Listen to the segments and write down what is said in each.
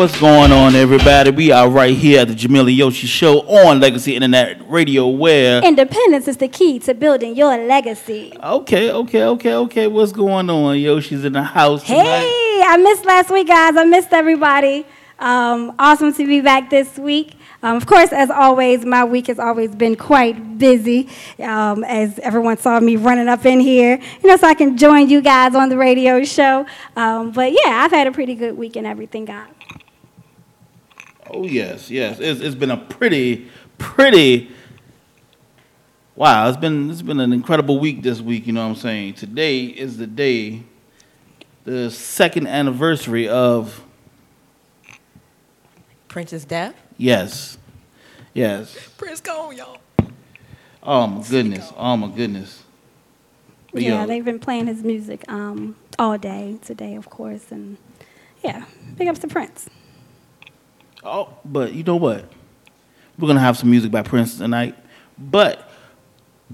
What's going on, everybody? We are right here at the Jamila Yoshi Show on Legacy Internet Radio, where. Independence is the key to building your legacy. Okay, okay, okay, okay. What's going on? Yoshi's in the house. Hey, tonight. I missed last week, guys. I missed everybody. Um, awesome to be back this week. Um, of course, as always, my week has always been quite busy, um, as everyone saw me running up in here, you know, so I can join you guys on the radio show. Um, but yeah, I've had a pretty good week and everything, guys. Oh yes, yes. It's, it's been a pretty, pretty. Wow, it's been it's been an incredible week this week. You know what I'm saying? Today is the day, the second anniversary of Prince's death. yes, yes. Prince gone, y'all. Oh my goodness. Oh my goodness. But Yeah, yo, they've been playing his music um, all day today, of course, and yeah, big ups to Prince. Oh, but you know what? We're gonna have some music by Prince tonight. But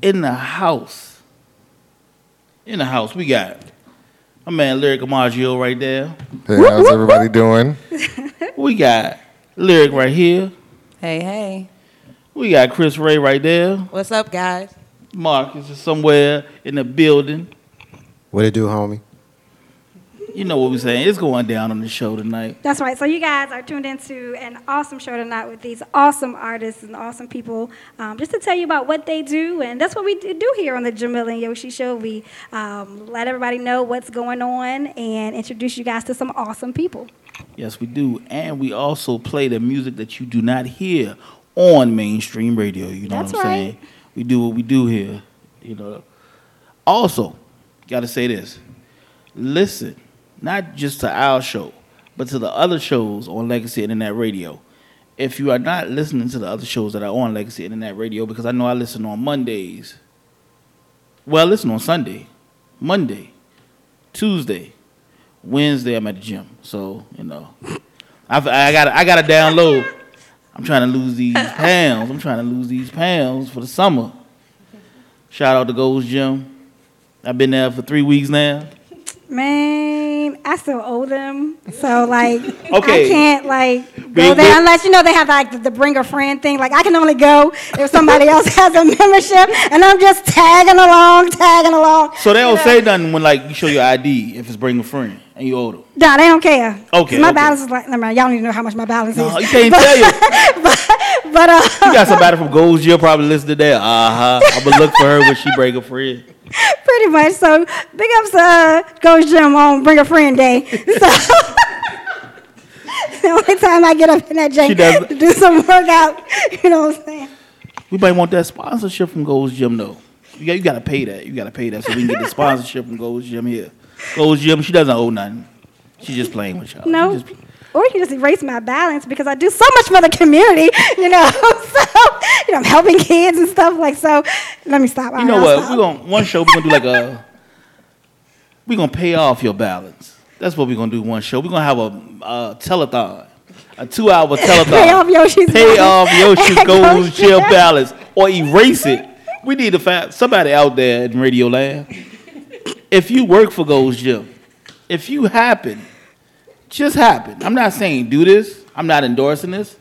in the house, in the house, we got my man Lyric Amaggio right there. Hey, how's everybody doing? We got Lyric right here. Hey, hey. We got Chris Ray right there. What's up, guys? Mark is somewhere in the building. What it do, homie? You know what we're saying. It's going down on the show tonight. That's right. So you guys are tuned into an awesome show tonight with these awesome artists and awesome people, um, just to tell you about what they do, and that's what we do here on the Jamila and Yoshi Show. We um, let everybody know what's going on and introduce you guys to some awesome people. Yes, we do. And we also play the music that you do not hear on mainstream radio. You know That's what I'm right. saying? We do what we do here. You know. Also, gotta say this. Listen, not just to our show, but to the other shows on Legacy Internet Radio. If you are not listening to the other shows that are on Legacy Internet Radio, because I know I listen on Mondays. Well, I listen on Sunday, Monday, Tuesday, Wednesday I'm at the gym. So, you know, I, I got I got to download. I'm trying to lose these pounds. I'm trying to lose these pounds for the summer. Shout out to Gold's Gym. I've been there for three weeks now. Man, I still owe them, so like Okay. I can't like go there unless you know they have like the, the bring a friend thing. Like I can only go if somebody else has a membership, and I'm just tagging along, tagging along. So they don't say nothing when like you show your ID if it's bring a friend and you owe them. Nah, they don't care. Okay, my okay. balance is like, never mind, y'all don't even know how much my balance No, is. you can't tell you. But uh, You got somebody from Gold's Gym probably listening there. Uh huh. I'm gonna look for her when she bring a friend. pretty much. So big ups, uh, Gold's Gym on Bring a Friend Day. So the only time I get up in that gym to do some workout, you know what I'm saying? We might want that sponsorship from Gold's Gym though. You got, you got to pay that. You got to pay that so we can get the sponsorship from Gold's Gym here. Gold's Gym, she doesn't owe nothing. She's just playing with y'all. No. just- Or you can just erase my balance because I do so much for the community, you know. So, you know, I'm helping kids and stuff like so. Let me stop. You know what? We're gonna one show. We're gonna do like a. We're gonna pay off your balance. That's what we're gonna do. One show. We're gonna have a, a telethon, a two-hour telethon. Pay off Yoshi's Pay off Yoshi's gold shell Gym. balance or erase it. We need to find somebody out there in Radio Land. If you work for Gold's Gym, if you happen, just happened. I'm not saying do this. I'm not endorsing this,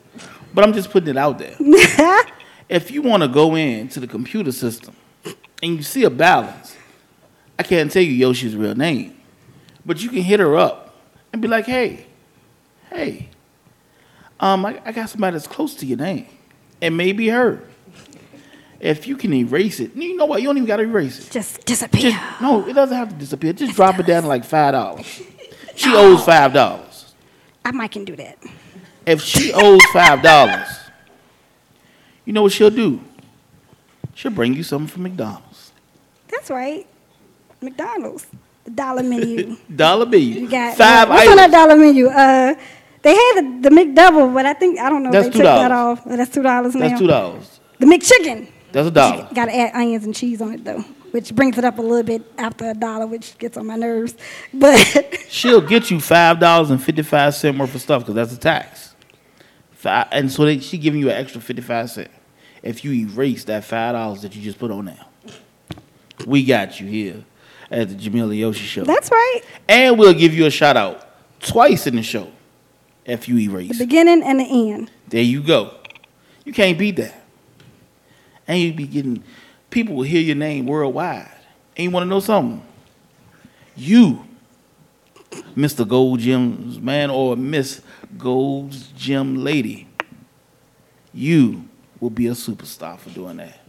but I'm just putting it out there if you want to go into the computer system and you see a balance, I can't tell you Yoshi's real name, but you can hit her up and be like, "Hey, hey, um, I, I got somebody that's close to your name. It may be her. If you can erase it, you know what? You don't even got to erase it. Just disappear. Just, no, it doesn't have to disappear. Just drop it down to like five dollars. She owes five dollars. I might can do that. If she owes five dollars, you know what she'll do? She'll bring you something from McDonald's. That's right. McDonald's. The dollar menu. Dollar bill. You got five what's on that items. dollar menu? Uh, they had the, the McDouble, but I think I don't know. That's if they took that off. That's two dollars now. That's two dollars. The McChicken. That's a dollar. Got to add onions and cheese on it though, which brings it up a little bit after a dollar, which gets on my nerves. But She'll get you five dollars and fifty five cent worth of stuff because that's a tax. Five, and so they, she giving you an extra fifty five cent if you erase that five dollars that you just put on there. We got you here at the Jamila Yoshi Show, that's right. and we'll give you a shout out twice in the show. F U erase. The beginning and the end. There you go. You can't beat that. And you be getting people will hear your name worldwide. And you want to know something? You, Mr. Gold Gems man or Miss Gold Gym lady, you will be a superstar for doing that.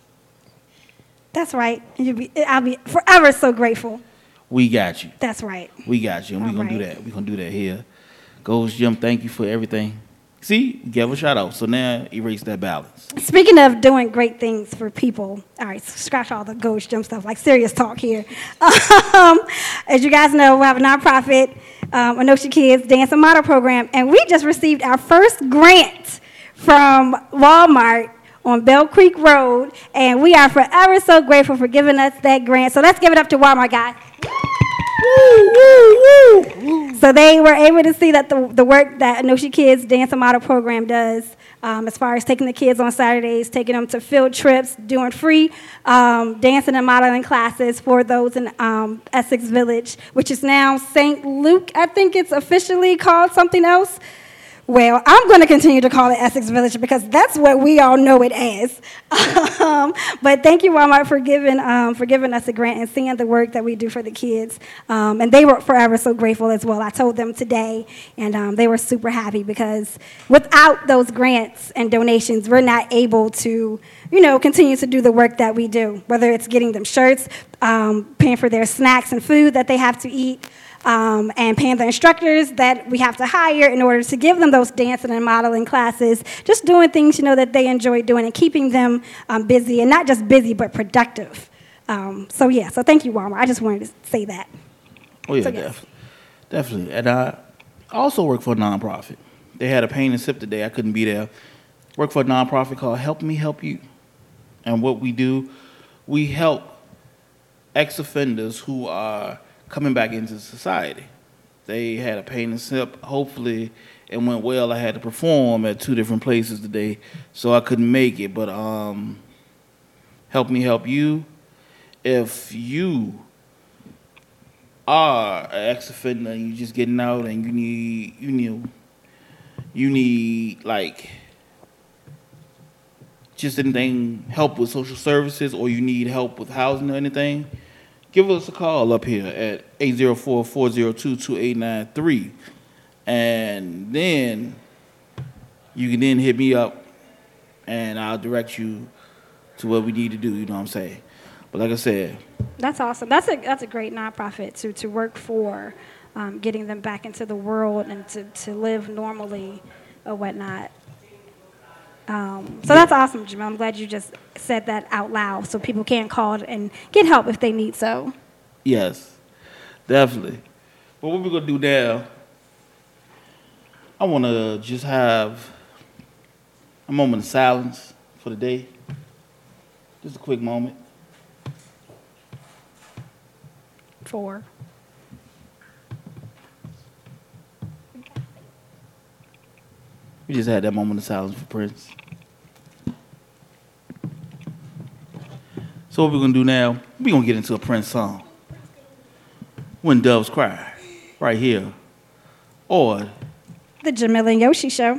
That's right. You'll be, I'll be forever so grateful. We got you. That's right. We got you. And we're All gonna do that. We're gonna do that here. Gold Gym, thank you for everything. See, give a shout out. So now erase that balance. Speaking of doing great things for people, all right, scratch all the Gold's Gym stuff, like serious talk here. Um, as you guys know, we have a nonprofit, um, Anoshi Kids Dance and Model Program, and we just received our first grant from Walmart on Bell Creek Road, and we are forever so grateful for giving us that grant. So let's give it up to Walmart, guys. So they were able to see that the, the work that Anoshi Kids Dance and Model Program does, um, as far as taking the kids on Saturdays, taking them to field trips, doing free um, dancing and modeling classes for those in um, Essex Village, which is now St. Luke. I think it's officially called something else. Well, I'm going to continue to call it Essex Village because that's what we all know it as. um, but thank you, Walmart, for giving um, for giving us a grant and seeing the work that we do for the kids. Um, and they were forever so grateful as well. I told them today, and um, they were super happy because without those grants and donations, we're not able to, you know, continue to do the work that we do. Whether it's getting them shirts, um, paying for their snacks and food that they have to eat um, and paying the instructors that we have to hire in order to give them those dancing and modeling classes, just doing things you know that they enjoy doing and keeping them um, busy and not just busy but productive. Um, so yeah, so thank you, Walmart. I just wanted to say that. Oh yeah, So, yes. def- definitely. And I also work for a nonprofit. They had a pain and sip today. I couldn't be there. Work for a nonprofit called Help Me Help You. And what we do, we help ex-offenders who are coming back into society. They had a pain and sip. Hopefully, it went well. I had to perform at two different places today, so I couldn't make it. But um, help me help you. If you are an ex offender and you're just getting out and you need you need you need like just anything help with social services or you need help with housing or anything, give us a call up here at 804-402-2893 and then you can then hit me up and I'll direct you to what we need to do, you know what I'm saying? But like I said, That's awesome. That's a that's a great nonprofit to to work for, um, getting them back into the world and to, to live normally or whatnot. Um, so that's awesome, Jamel. I'm glad you just said that out loud so people can call and get help if they need so. Yes, definitely. But what we're gonna do now, I wanna just have a moment of silence for the day. Just a quick moment. For We just had that moment of silence for Prince. So what we're gonna do now, we're gonna get into a Prince song. When Doves Cry, right here. Or the Jamil and Yoshi show.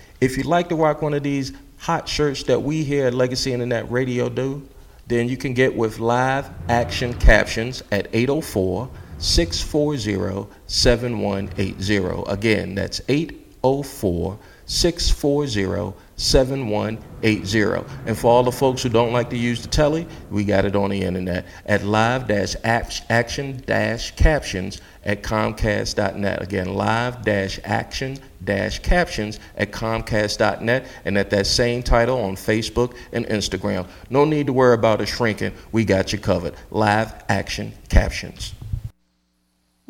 If you'd like to rock one of these hot shirts that we here at Legacy Internet Radio do, then you can get with live action captions at 804 640 7180. Again, that's 804 640 7180. And for all the folks who don't like to use the telly, we got it on the internet at live action captions at comcast.net. Again, live action captions at comcast.net and at that same title on Facebook and Instagram. No need to worry about it shrinking. We got you covered. Live action captions.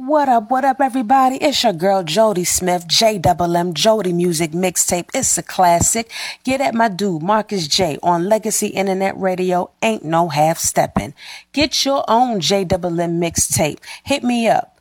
What up, what up, everybody? It's your girl Jody Smith, J Double Jody Music Mixtape. It's a classic. Get at my dude Marcus J on Legacy Internet Radio. Ain't no half stepping. Get your own J Double M mixtape. Hit me up.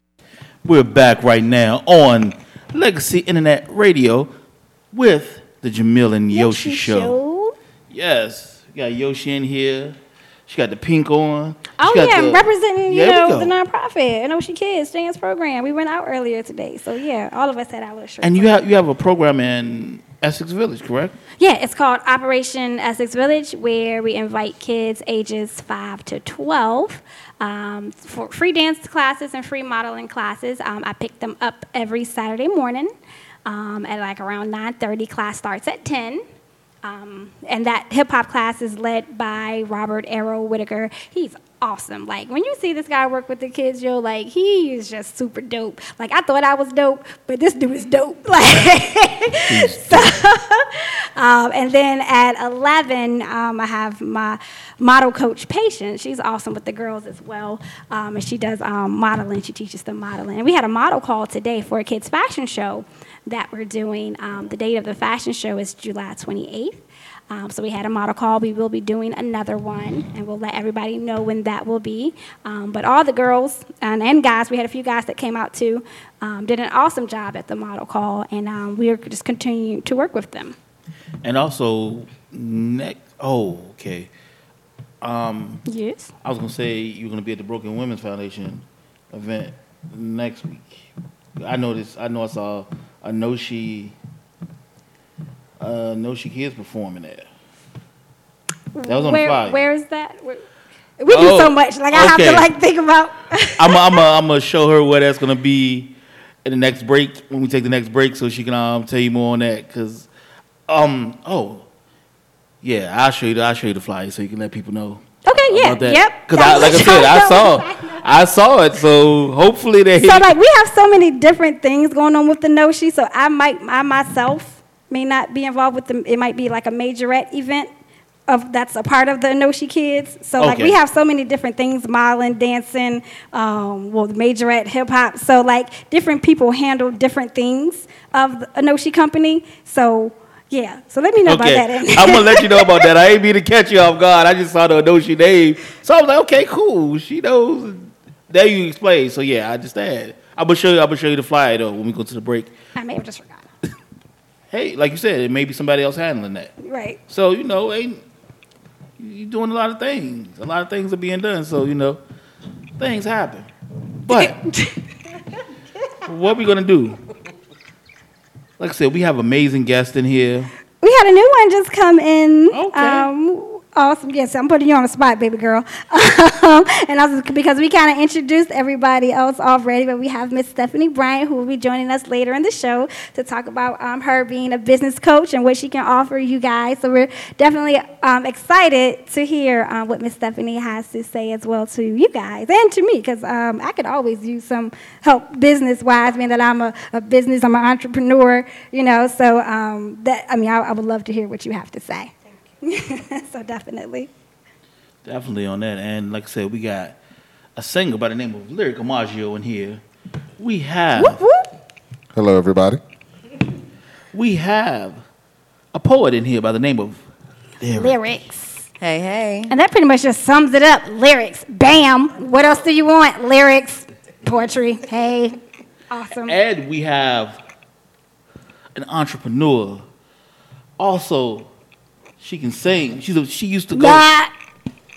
We're back right now on Legacy Internet Radio with the Jamil and Yoshi, show. Yes, we got Yoshi in here. She got the pink on. Oh yeah, the- representing you know the nonprofit Anoshi Kids dance program. We went out earlier today, so yeah, all of us had our little shirts. And you have you have a program in Essex Village, correct? Yeah, it's called Operation Essex Village, where we invite kids ages 5 to 12 um, for free dance classes and free modeling classes. Um, I pick them up every Saturday morning um, at like around 9.30. Class starts at 10. Um, and that hip hop class is led by Robert Arrow Whitaker. He's awesome. Like when you see this guy work with the kids, yo, like he is just super dope. Like I thought I was dope, but this dude is dope. Like so, um, and then at 11, um, I have my model coach, Patience. She's awesome with the girls as well. Um, and she does um, modeling. She teaches them modeling. And we had a model call today for a kids' fashion show that we're doing. Um, the date of the fashion show is July 28th. Um, so we had a model call. We will be doing another one, and we'll let everybody know when that will be. Um, but all the girls and, and guys, we had a few guys that came out too, um, did an awesome job at the model call, and um, we are just continuing to work with them. And also next. Oh, okay. Um, Yes. I was gonna say you're gonna be at the Broken Women's Foundation event next week. I noticed. I know I saw a know she. Uh, know she kids performing there. That was on where, the flyer. Where is that? Where- we do Oh, so much. Like I have to like think about. I'm I'm I'm gonna show her where that's gonna be in the next break when we take the next break, so she can um tell you more on that. Cause um oh, Yeah, I'll show you. The, I'll show you the flyer so you can let people know. Okay, yeah, about that. yep. Because I, like I said, I saw, I saw it. So hopefully they. So like we have so many different things going on with the Noshi. So I might, I myself may not be involved with them. It might be like a majorette event of that's a part of the Noshi kids. So like we have so many different things: modeling, dancing, um, well, the majorette, hip hop. So like different people handle different things of the Noshi company. So yeah. So let me know Okay, about that. I'm gonna let you know about that. I ain't mean to catch you off guard. I just saw the know she name, so I was like, okay, cool. She knows. There you explain. So yeah, I understand. I'm gonna show you. I'm gonna show you the flyer though when we go to the break. I may have just forgot. Hey, like you said, it may be somebody else handling that. Right. So you know, ain't you doing a lot of things? A lot of things are being done. So you know, things happen. But what we gonna do? Like I said, we have amazing guests in here. We had a new one just come in. Okay. Um, awesome. Yes, I'm putting you on the spot, baby girl. um, and also because we kind of introduced everybody else already, but we have Miss Stephanie Bryant who will be joining us later in the show to talk about um, her being a business coach and what she can offer you guys. So we're definitely um, excited to hear um, what Miss Stephanie has to say as well to you guys and to me because um, I could always use some help business wise, being that I'm a, a business, I'm an entrepreneur, you know. So um, that I mean, I, I would love to hear what you have to say. so definitely. Definitely on that. And like I said, we got a singer by the name of Lyric Amaggio in here. We have Whoop, whoop. Hello, everybody. we have a poet in here by the name of Lyric. Lyrics. Hey, hey. And that pretty much just sums it up. Lyrics. Bam. What else do you want? Lyrics. Poetry. Hey. Awesome. And we have an entrepreneur. Also, she can sing. She's a, she used to go. Yeah.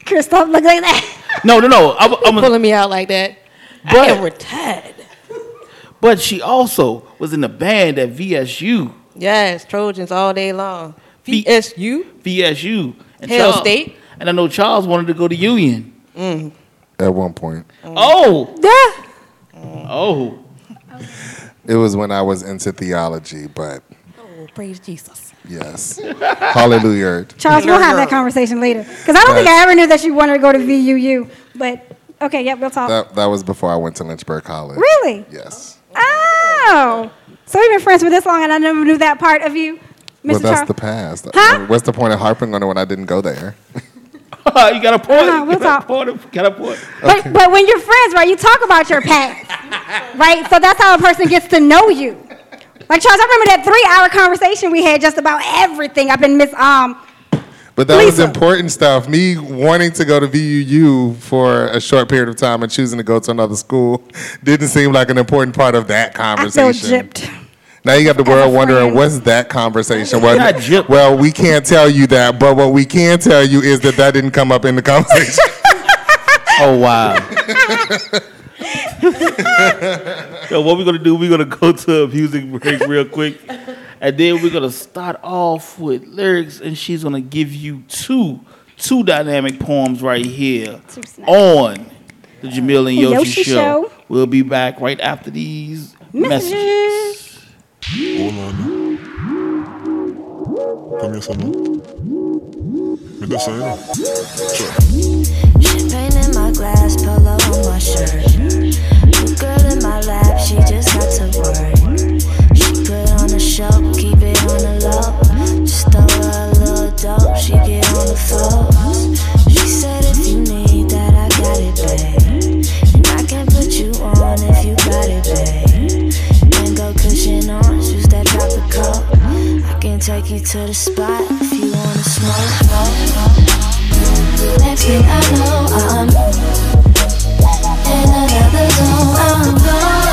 Christoph, look like that. No, no, no. I'm, I'm a, Pulling me out like that. I But- am retired. but she also was in the band at VSU. Yes, Trojans all day long. VSU. VSU. And Hell Charles- State. And I know Charles wanted to go to Union. Mm. At one point, Oh, Yeah. oh. it was when I was into theology, but Oh, praise Jesus. Yes, Hallelujah. Charles, we'll have that conversation later. Because I don't think I ever knew that you wanted to go to VUU. But, okay, yep, we'll talk. That that was before I went to Lynchburg College. really? Yes. Oh. So we've been friends for this long and I never knew that part of you, Mr. Well, that's Charles. the past. Huh? What's the point of harping on it when I didn't go there? you got a point. Uh-huh, we'll you got talk. a point. Got a point. But, but when you're friends, right, you talk about your past, right? So that's how a person gets to know you. Like Charles, I remember that three-hour conversation we had just about everything. I've been Miss Um. But that was important stuff. Me wanting to go to VUU for a short period of time and choosing to go to another school didn't seem like an important part of that conversation. I feel conversation. gypped. Now you got the world wondering friend. what's that conversation? Not Well, gypped. well, we can't tell you that, but what we can tell you is that that didn't come up in the conversation. Oh wow. so what we're gonna do? We're gonna go to a music break real quick, and then we're gonna start off with lyrics, and she's gonna give you two two dynamic poems right here on the Jamil and Yoshi, Yoshi show. Show. We'll be back right after these Messages. messages. Just saying. Sure. Champagne in my glass, polo on my shirt. New girl in my lap, she just got to work. She put on a show, keep it on the low. Just throw her a little dope, she get on the floor. She said if you need that, I got it, babe. Take you to the spot if you wanna smoke. Next thing I know, I'm in another zone. I'm gone,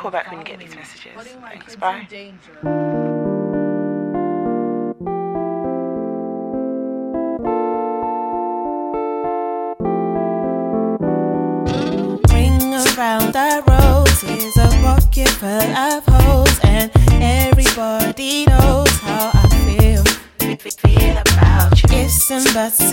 call back when you get these messages. Thanks, bye. Around the roses, a full of holes, and everybody knows how I feel. Feel about you. It's and buts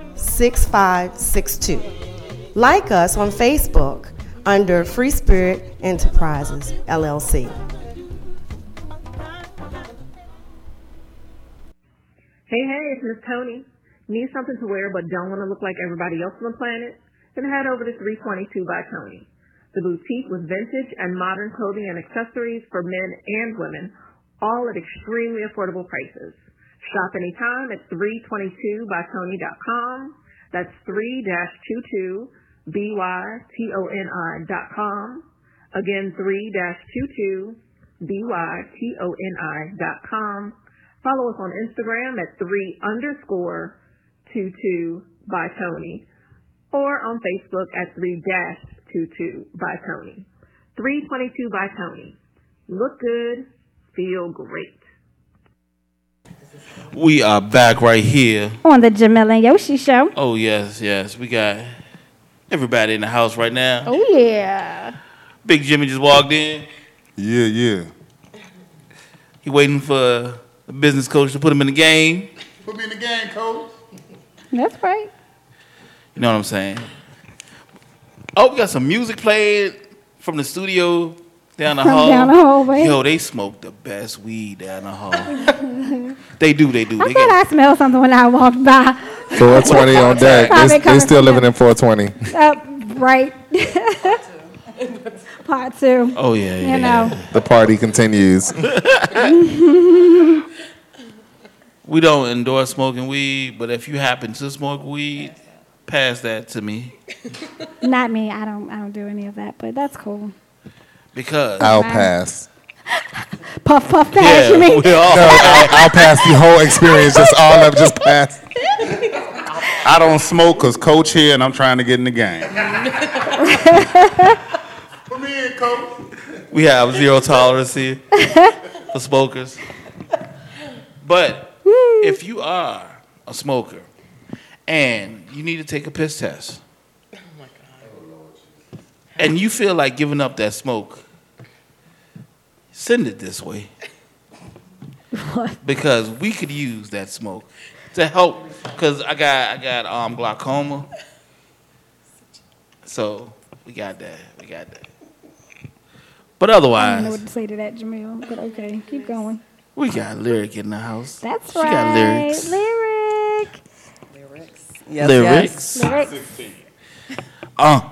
6562. Like us on Facebook under Free Spirit Enterprises, LLC. Hey, hey, it's Miss Tony. Need something to wear but don't want to look like everybody else on the planet? Then head over to 322 by Tony. The boutique with vintage and modern clothing and accessories for men and women, all at extremely affordable prices. Shop anytime at 322bytony.com. That's 3-22 B-Y-T-O-N-I.com. Again, 3-22 B-Y-T-O-N-I.com. Follow us on Instagram at 3 underscore 22 by Tony or on Facebook at 3 dash 22 by Tony. 322 by Tony. Look good, feel great. We are back right here. On the Jamil and Yoshi show. Oh yes, yes. We got everybody in the house right now. Oh yeah. Big Jimmy just walked in. Yeah, yeah. He waiting for the business coach to put him in the game. Put me in the game, coach. That's right. You know what I'm saying? Oh, we got some music played from the studio down the hall. down the hallway. Yo, they smoke the best weed down the hall. they do, they do. I They thought got, I smelled something when I walked by. 420 on deck. Probably They, they coming still living in 420. Uh, right. Part two. oh yeah, yeah. You know. The party continues. We don't endorse smoking weed, but if you happen to smoke weed, pass that to me Not me. I don't. I don't do any of that. But that's cool. Because I'll pass. Puff puff pass. Yeah, you mean? we all- No, I'll, I'll pass the whole experience. Just all of just pass. I don't smoke because coach here and I'm trying to get in the game. Come in, coach. we have zero tolerance here for smokers. But if you are a smoker and you need to take a piss test, and you feel like giving up that smoke, send it this way. What? Because we could use that smoke to help. Because I got I got um glaucoma, so we got that. We got that. But otherwise, I don't know what to say to that, Jamil. But okay, keep going. we got lyric in the house. That's she right. got lyrics. Lyric. Yes, lyrics. yes. Lyrics. Uh,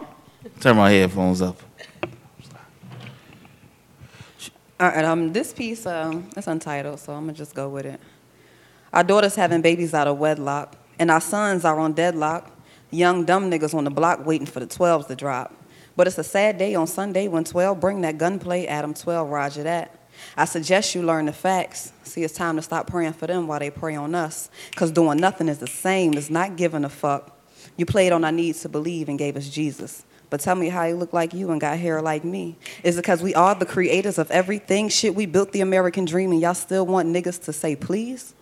turn my headphones up. All right, um, this piece, um, it's untitled, so I'm gonna just go with it. Our daughters having babies out of wedlock, and our sons are on deadlock. Young dumb niggas on the block waiting for the 12s to drop. But it's a sad day on Sunday when 12 bring that gunplay, Adam 12, Roger that. I suggest you learn the facts. See, it's time to stop praying for them while they pray on us. Because doing nothing is the same as not giving a fuck. You played on our needs to believe and gave us Jesus. But tell me how you look like you and got hair like me. Is it because we are the creators of everything? Shit, we built the American dream and y'all still want niggas to say please?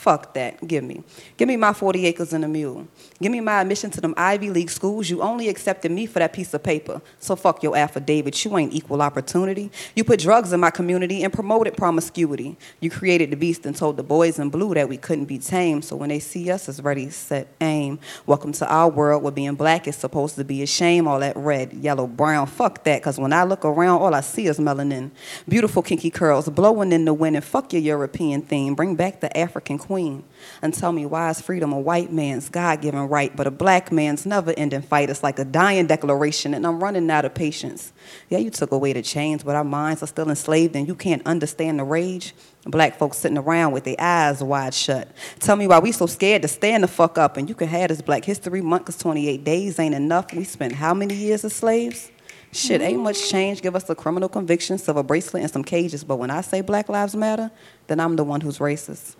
Fuck that. Give me. Give me my 40 acres and a mule. Give me my admission to them Ivy League schools. You only accepted me for that piece of paper. So fuck your affidavit. You ain't equal opportunity. You put drugs in my community and promoted promiscuity. You created the beast and told the boys in blue that we couldn't be tamed. So when they see us, it's ready, set, aim. Welcome to our world where being black is supposed to be a shame. All that red, yellow, brown. Fuck that. Cause when I look around, all I see is melanin. Beautiful kinky curls blowing in the wind. And fuck your European theme. Bring back the African queen. And tell me why is freedom a white man's God given right, but a black man's never ending fight? It's like a dying declaration, and I'm running out of patience. Yeah, you took away the chains, but our minds are still enslaved, and you can't understand the rage. Black folks sitting around with their eyes wide shut. Tell me why we so scared to stand the fuck up, and you can have this Black History Month, cause 28 days ain't enough. We spent how many years as slaves? Shit, ain't much change. Give us a criminal conviction, silver bracelet, and some cages. But when I say Black Lives Matter, then I'm the one who's racist.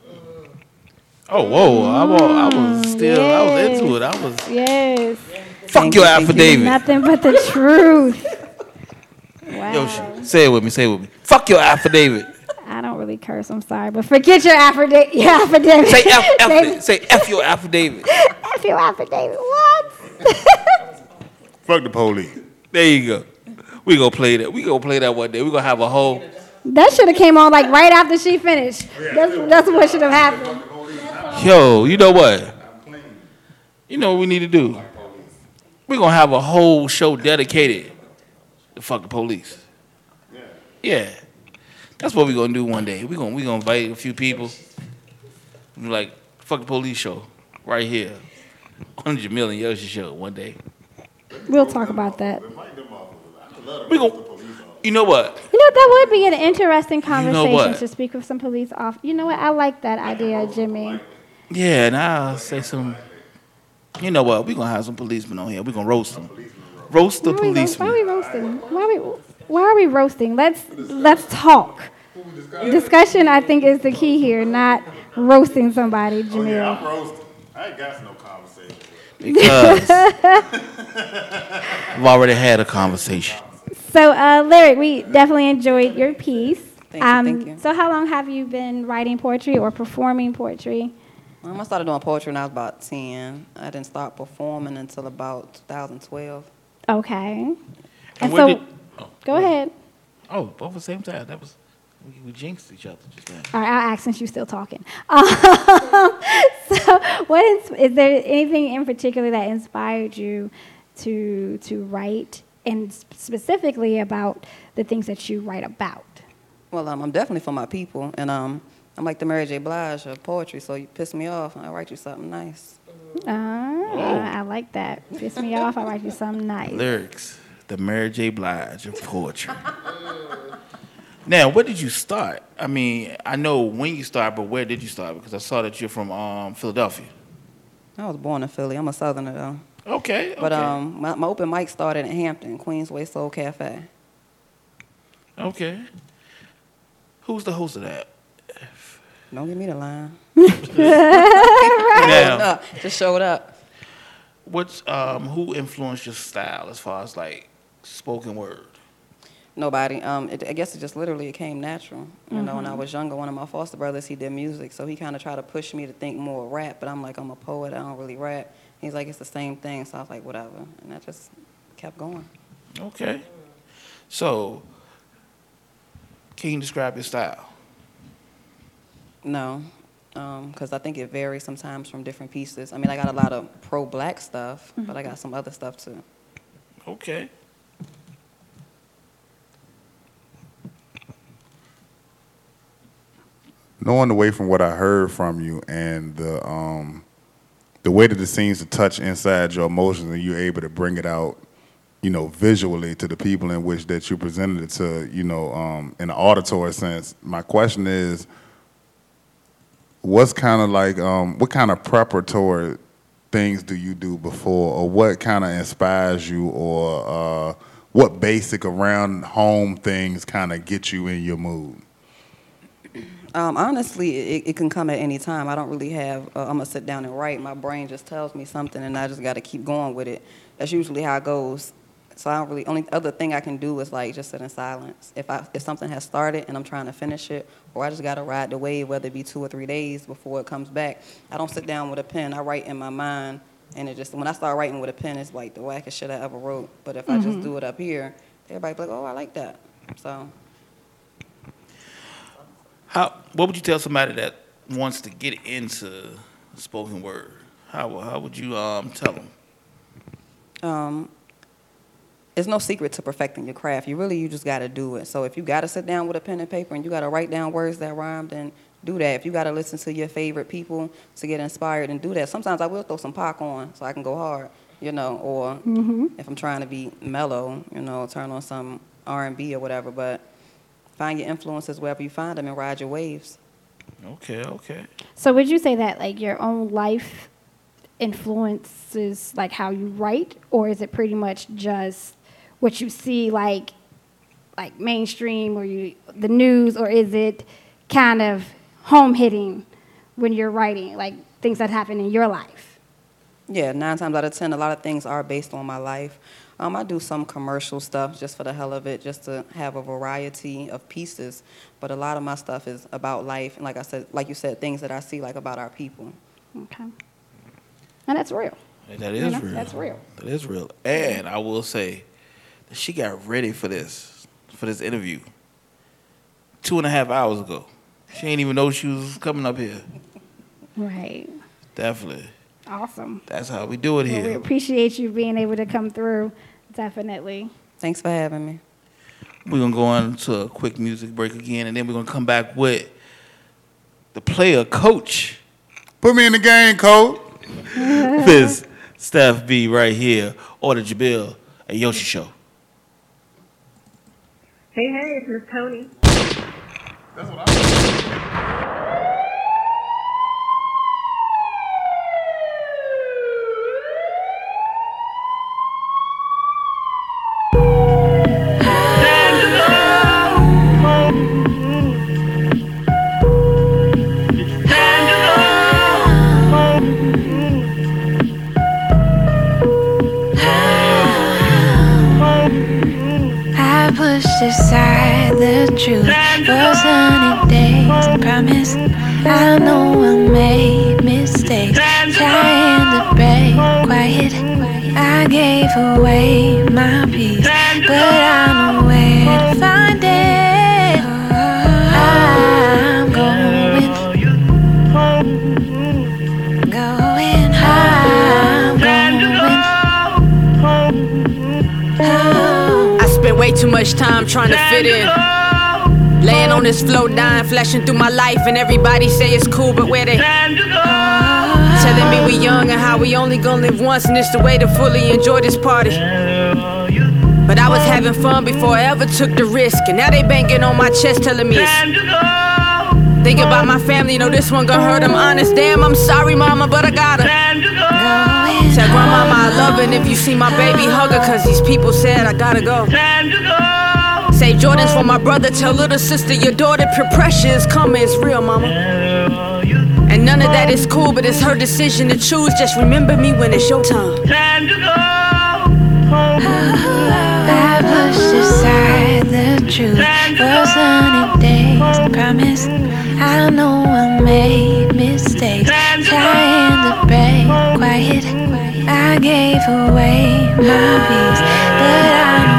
Oh, whoa. I was, I was mm, still, I was into it. I was. Yes. Fuck your affidavit. Nothing but the truth. Wow. Yo, say it with me. Say it with me. Fuck your affidavit. I don't really really curse. I'm sorry, but forget your affidavit. Your affidavit. Say F, F, Say- it. say F your affidavit. F your affidavit. What? Fuck the police. There you go. We gonna play that. We gonna play that one day. We gonna have a whole. That should have came on like right after she finished. That's, that's what should have happened. Yo, you know what? You know what we need to do? We're gonna have a whole show dedicated to fuck the police. Yeah. That's what we're gonna do one day. We gonna we gonna invite a few people. Be like fuck the police show right here on the Jamil and Yoshi show one day. We'll talk about that. We gonna. You know what? You know, that would be an interesting know conversation what? to speak with some police off. You know what? I like that idea, Jimmy. Yeah, and I'll say some. You know what? We're gonna have some policemen on here. We're gonna roast them. Roast the Why are we ro- policemen. Why are we roasting? Why are we, why are we roasting? Let's let's talk. Discussion, I think, is the key here, not roasting somebody, Jamil. roasting. I ain't got no conversation. Because I've already had a conversation. So, uh, Lyric, we definitely enjoyed your piece. Thank you, thank you. So, how long have you been writing poetry or performing poetry? Um, I started doing poetry when I was about 10. I didn't start performing until about 2012. Okay. And, And so, when did- go ahead. Oh, both at the same time. That was we, we jinxed each other just then. All right, I'll ask since you're still talking. Um, so, what is, is there anything in particular that inspired you to to write, and specifically about the things that you write about? Well, um, I'm definitely for my people, and um, I'm like the Mary J. Blige of poetry, so you piss me off, and I write you something nice. Ah, I like that. Piss me off. I write you something nice. Lyrics, the Mary J. Blige of poetry. now, where did you start? I mean, I know when you started, but where did you start? Because I saw that you're from um, Philadelphia. I was born in Philly. I'm a Southerner though. Okay. But okay. um, my, my open mic started in Hampton, Queensway Soul Cafe. Okay. Who's the host of that? Don't give me the line. Now- No, just showed up. What's um who influenced your style as far as like spoken word? Nobody. Um, it, I guess it just literally it came natural. You know, when I Mhm. was younger, one of my foster brothers, he did music, so he kind of tried to push me to think more rap. But I'm like, I'm a poet. I don't really rap. He's like, it's the same thing. So I was like, whatever, and I just kept going. Okay. So, can you describe your style? No, because I think it varies sometimes from different pieces. I mean, I got a lot of pro-black stuff, but I got some other stuff too. Okay. knowing away from what I heard from you and the um the way that it seems to touch inside your emotions and you're able to bring it out, you know, visually to the people in which that you presented it to, you know, um, in an auditory sense. My question is, what's kind of like, um, what kind of preparatory things do you do before, or what kind of inspires you, or uh, what basic around home things kind of get you in your mood? Um, honestly, it, it can come at any time. I don't really have. Uh, I'm gonna sit down and write. My brain just tells me something, and I just got to keep going with it. That's usually how it goes. So I don't really. Only other thing I can do is like just sit in silence. If I if something has started and I'm trying to finish it, or I just got to ride the wave, whether it be two or three days before it comes back. I don't sit down with a pen. I write in my mind, and it just when I start writing with a pen, it's like the wackest shit I ever wrote. But if I just Mhm. do it up here, everybody be like, oh, I like that. So. How? What would you tell somebody that wants to get into spoken word? How how would you um tell them? um, it's no secret to perfecting your craft. You really, you just got to do it. So if you got to sit down with a pen and paper and you got to write down words that rhyme, then do that. If you got to listen to your favorite people to get inspired, and do that. Sometimes I will throw some Pac on so I can go hard, you know. Or Mhm. if I'm trying to be mellow, you know, turn on some R&B or whatever. But find your influences wherever you find them and ride your waves. Okay, okay. So, would you say that like your own life influences like how you write, or is it pretty much just what you see like like mainstream or you the news, or is it kind of home hitting when you're writing like things that happen in your life? Yeah, nine times out of ten, a lot of things are based on my life. Um, I do some commercial stuff just for the hell of it, just to have a variety of pieces. But a lot of my stuff is about life, and like I said, like you said, things that I see like about our people. Okay. And that's real. That You know, real. that's real. That is real. And I will say that she got ready for this, for this interview, two and a half hours ago. She ain't even know she was coming up here. Right. Definitely. Awesome. That's how we do it Well, we appreciate you being able to come through. Definitely. Thanks for having me. We're gonna go on to a quick music break again, and then we're gonna come back with the player coach. Put me in the game, coach. this Steph B right here, or the Jamil and Yoshi show. Hey, hey, it's Miss Tony. I flashing through my life, and everybody say it's cool, but where they? Uh, telling me we young and how we only gonna live once, and it's the way to fully enjoy this party. But I was having fun before I ever took the risk, and now they banging on my chest, telling me it's. Thinking about my family, know this one gonna hurt. I'm honest, damn, I'm sorry, mama, but I gotta. Tell grandmama I love her, and if you see my baby, hug her, cause these people said I gotta go. Say Jordans for my brother, tell little sister your daughter, pure pressure is coming, it's real, mama. And none of that is cool, but it's her decision to choose. Just remember me when it's your time. to go. I pushed aside the truth for sunny days. Promise I know I made mistakes. Trying to break quiet. I gave away my peace, but I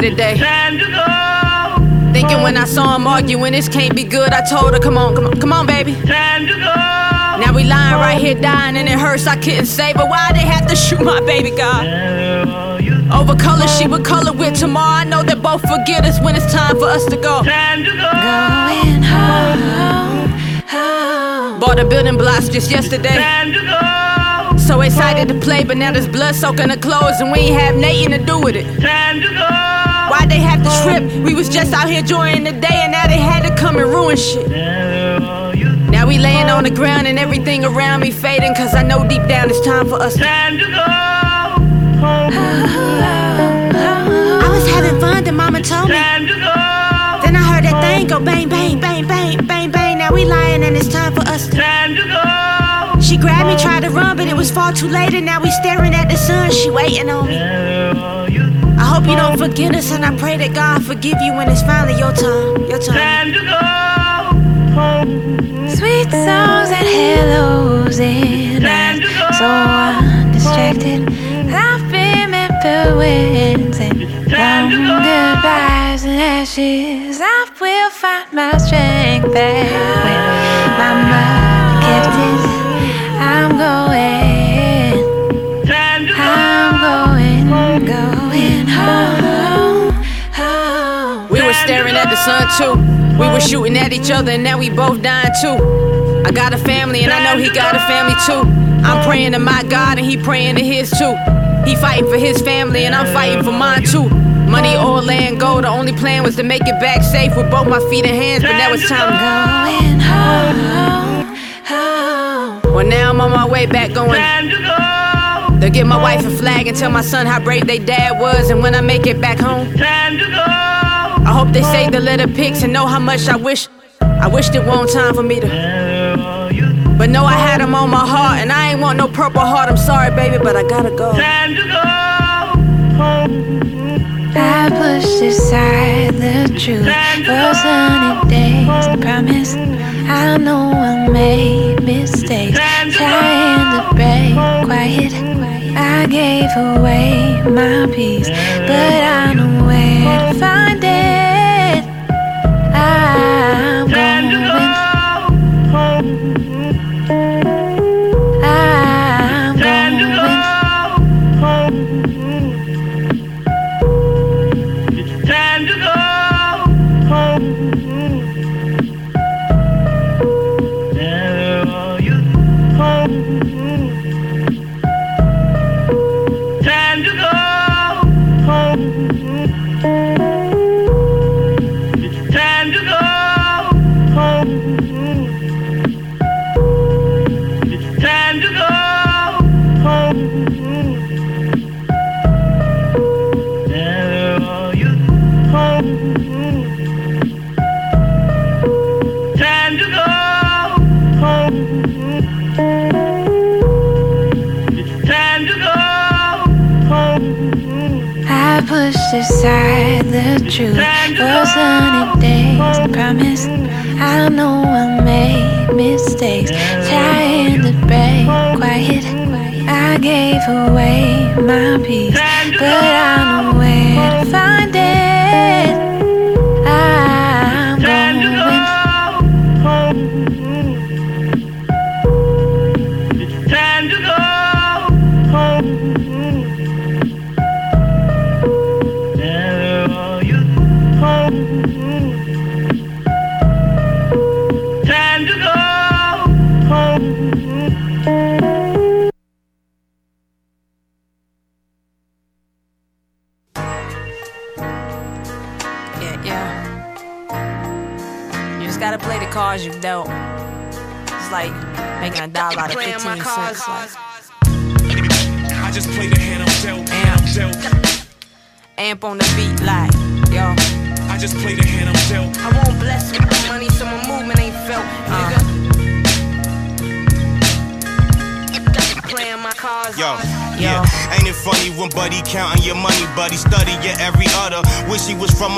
baby out to play. Thinking when I saw him arguing, this can't be good. I told her, come on, come on, come on, baby. Now we lying right here dying and it hurts. I couldn't say, but why they have to shoot my baby, God? Over color, she would color with tomorrow. I know that both forget us when it's time for us to go. Going home. Bought a building blocks just yesterday. So excited to play, but now there's blood soaking the clothes and we ain't have nothing to do with it. They have to trip? We was just out here enjoying the day and now they had to come and ruin shit. Now we laying on the ground and everything around me fading Cause I know deep down it's time for us to go. I was having fun, then mama told me Then I heard that thing go bang, bang, bang, bang, bang, bang Now we lying and it's time for us to She grabbed me, tried to run, but it was far too late And now we staring at the sun, she waiting on me I hope you don't forget us and I pray that God forgive you when it's finally your time, your time Sweet songs and hellos in us, so undistracted. I've been remember wins and long goodbyes and ashes. I will find my strength back when my mother kept it. I'm going, staring at the sun too. We were shooting at each other and now we both dying too. I got a family and I know he got a family too. I'm praying to my God and he praying to his too. He fighting for his family and I'm fighting for mine too. Money, oil, land, gold. The only plan was to make it back safe with both my feet and hands, but now it's time to go. Well, now I'm on my way back going. To give my wife a flag and tell my son how brave they dad was, and when I make it back home. I hope they save the letter pics and know how much I wish I wished it won't time for me to. But no, I had him on my heart, and I ain't want no purple heart. I'm sorry, baby, but I gotta go. Time to go I pushed aside the truth for sunny days. I promise I know I made mistakes. Trying to break quiet. I gave away my peace, but I know where to find it. I'm going. Aside the truth for sunny days. Promise I know I made mistakes. Trying to break quiet. I gave away my peace, but I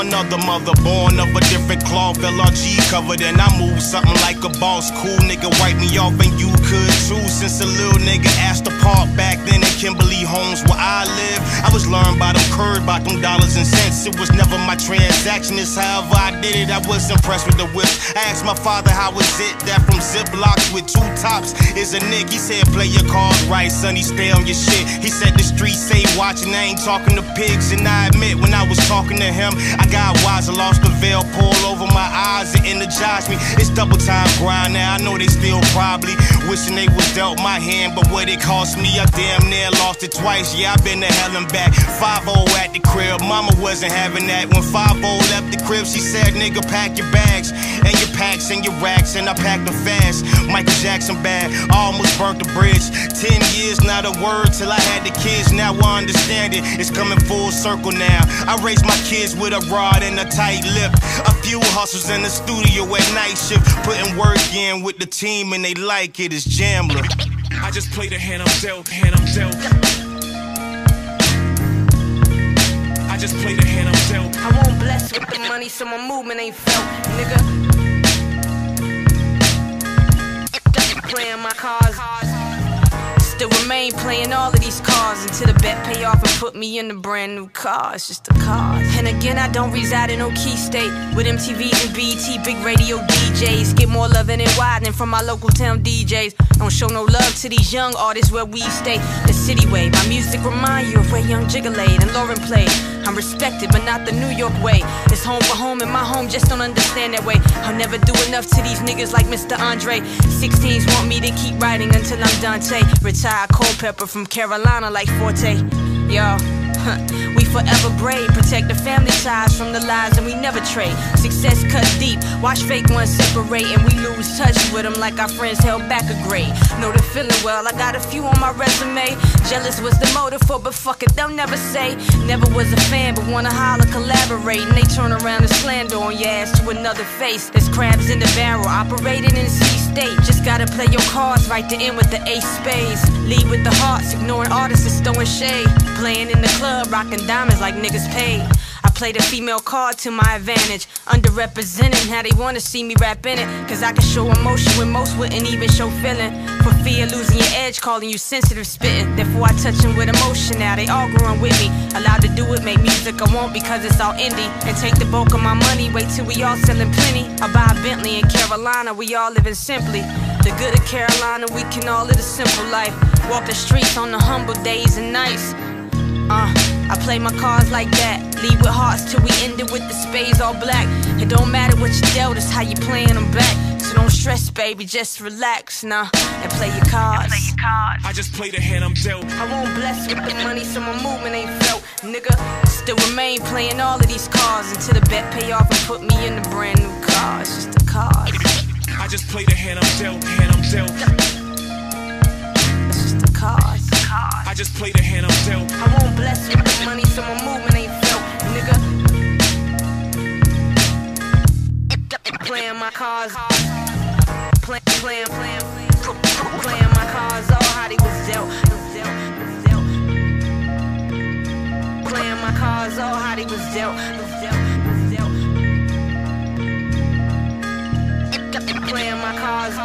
another mother, born of a different cloth. LRG covered, and I move something like a boss. Cool nigga, wipe me off, and you could too. Since a little nigga asked to park back then in Kimberly Homes where I live, I was learned by them curd, by them dollars and cents. It was never my transaction. It's however I did it. I was impressed with the whips. I asked my father how was it that from Ziplocs with two tops is a nigga? He said play your cards right, sonny, stay on your shit. He said the streets say watching, I ain't talking to pigs. And I admit when I was talking to him, I got wise. I lost the veil, pull over my eyes, it me. It's double time grind now. I know they still probably wishing they was dealt my hand, but what it cost me, I damn near lost it twice. Yeah, I been to hell and back. 5 at the crib, mama wasn't having that. When 5 left the crib, she said, nigga, pack your bags and your packs and your racks, and I packed them fast. Michael Jackson bad, almost burnt the bridge. 10 years, not a word till I had the kids. Now I understand it, it's coming full circle now. I raised my kids with a rod and a tight lip. A few hustles in the studio at night shift, putting work in with the team, and they like it. It's Jamla. I just play the hand I'm dealt. Hand I'm dealt. I just play the hand I'm dealt. I won't bless with the money, so my movement ain't felt, nigga. Playing my cards. Still remain playing all of these cards until the bet pay off and put me in a brand new car. It's just a car. And again, I don't reside in no key state with MTVs and BT, big radio DJs. Get more love and widening from my local town DJs. Don't show no love to these young artists where we stay. The city way. My music remind you of where Young Jigga laid and Lauren played. I'm respected, but not the New York way. It's home for home, and my home just don't understand that way. I'll never do enough to these niggas like Mr. Andre. 16s want me to keep writing until I'm Dante. Retired Culpepper from Carolina like Forte. Yo, we forever brave, protect the family ties from the lies, and we never trade. Success cut deep, watch fake ones separate, and we lose touch with them like our friends held back a grade. Know the feeling well, I got a few on my resume. Jealous was the motive for, but fuck it, they'll never say. Never was a fan, but wanna holler, collaborate, and they turn around and slander on your ass to another face. There's crabs in the barrel, operating in sea state. Just gotta play your cards right to end with the ace spades. Lead with the hearts, ignoring artists that's throwing shade. Playing in the club, rocking diamonds like niggas paid. I play the female card to my advantage. Underrepresented, how they wanna see me rap in it. Cause I can show emotion when most wouldn't even show feeling. For fear of losing your edge, calling you sensitive spitting. Therefore, I touch them with emotion now. They all growing with me. Allowed to do it, make music I want because it's all indie. And take the bulk of my money, wait till we all selling plenty. I buy a Bentley in Carolina, we all living simply. The good of Carolina, we can all live a simple life. Walk the streets on the humble days and nights. Uh, I play my cards like that. Lead with hearts till we end it with the spades all black. It don't matter what you dealt, it's how you playing them back. So don't stress, baby, just relax now and play your cards. I just play the hand I'm dealt. I won't bless with the money, so my movement ain't felt. Nigga, still remain playing all of these cards until the bet pay off and put me in a brand new car. It's just a card. I just play the hand I'm dealt, hand I'm dealt. It's just a card. I just play the hand I'm dealt. I won't bless you with money, so my movement ain't felt. Nigga, playing my cards. Play, playing, playing, playing my cards. All how they was dealt. Playing my cards, all how they was dealt. Playing my cards.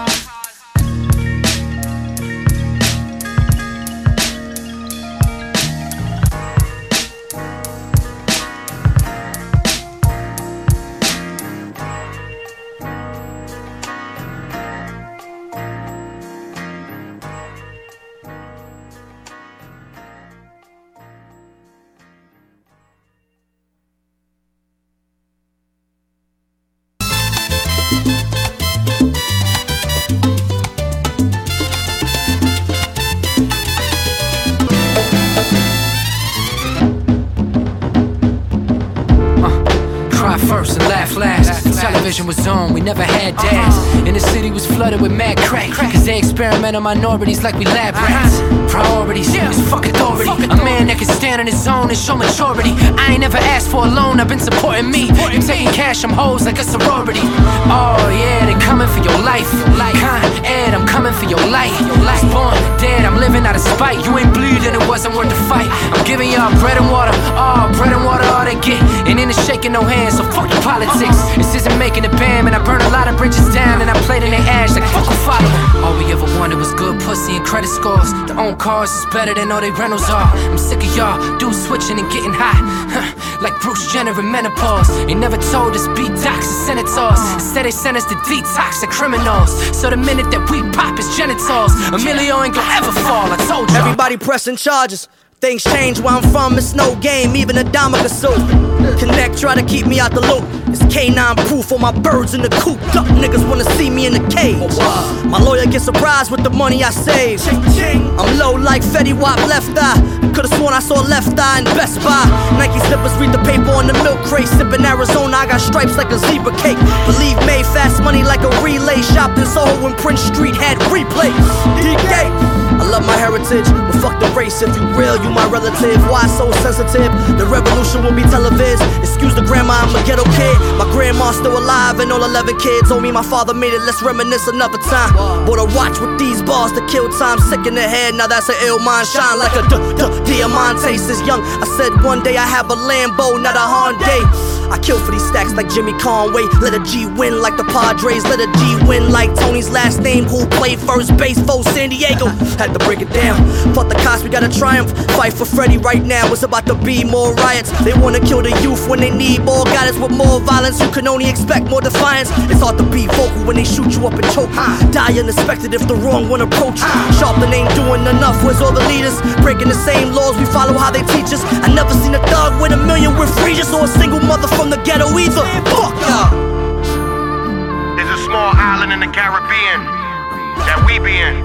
Television was on, we never had dads. Uh-huh. And the city was flooded with mad crack. Cause they experiment on minorities like we lab rats. Uh-huh. Priorities is fuck authority. A man that can stand on his own and show maturity. I ain't never asked for a loan, I've been supporting me. You taking cash, I'm hoes like a sorority. Oh yeah, they coming for your life. Like Con Ed, I'm coming for your life. Was born dead, I'm living out of spite. You ain't bleeding, it wasn't worth the fight. I'm giving y'all bread and water. Oh, bread and water, all they get. And in the shaking no hands, so fuck your politics. This isn't making a bam, and I burn a lot of bridges down, and I played in their ash like fuck a follow 'em. All we ever wanted was good pussy and credit scores. The own cars is better than all they rentals are. I'm sick of y'all, dudes switching and getting hot. Like Bruce Jenner in menopause. They never told us beat docs and senators. Instead, they sent us to detox the criminals. So the minute that we pop his genitals, Emilio ain't gonna ever fall. I told you. Everybody pressing charges. Things change where I'm from, it's no game, even a dime can sue. Connect, try to keep me out the loop. It's K9 proof for my birds in the coop. Duck niggas wanna see me in the cage. Oh, my lawyer gets surprised with the money I save. I'm low like Fetty Wap left eye. Could've sworn I saw left eye in Best Buy. Nike slippers read the paper on the milk crate. Sippin' Arizona, I got stripes like a zebra cake. Believe me, fast money like a relay. Shopped in Soho when Prince Street had replays. DK. I love my heritage, but fuck the race. If you real, you my relative. Why so sensitive? The revolution will be televised. Excuse the grandma, I'm a ghetto kid. My grandma's still alive, and all 11 kids owe me. My father made it. Let's reminisce another time. Bought a watch with these bars to kill time. Sick in the head, now that's an ill mind. Shine like a d d diamante. Since young, I said one day I have a Lambo, not a Hyundai. I kill for these stacks like Jimmy Conway. Let a G win like the Padres. Let a G win like Tony's last name, who played first base for San Diego. Had to break it down. Fuck the cops, we gotta triumph. Fight for Freddy right now. It's about to be more riots. They wanna kill the youth when they need more guidance. With more violence, you can only expect more defiance. It's hard to be vocal when they shoot you up and choke. Die unexpected if the wrong one approach. Sharpton ain't doing enough. Where's all the leaders? Breaking the same laws, we follow how they teach us. I never seen a thug with a million with Regis or a single mother from the ghetto either. Fuck y'all. There's a small island in the Caribbean that we be in.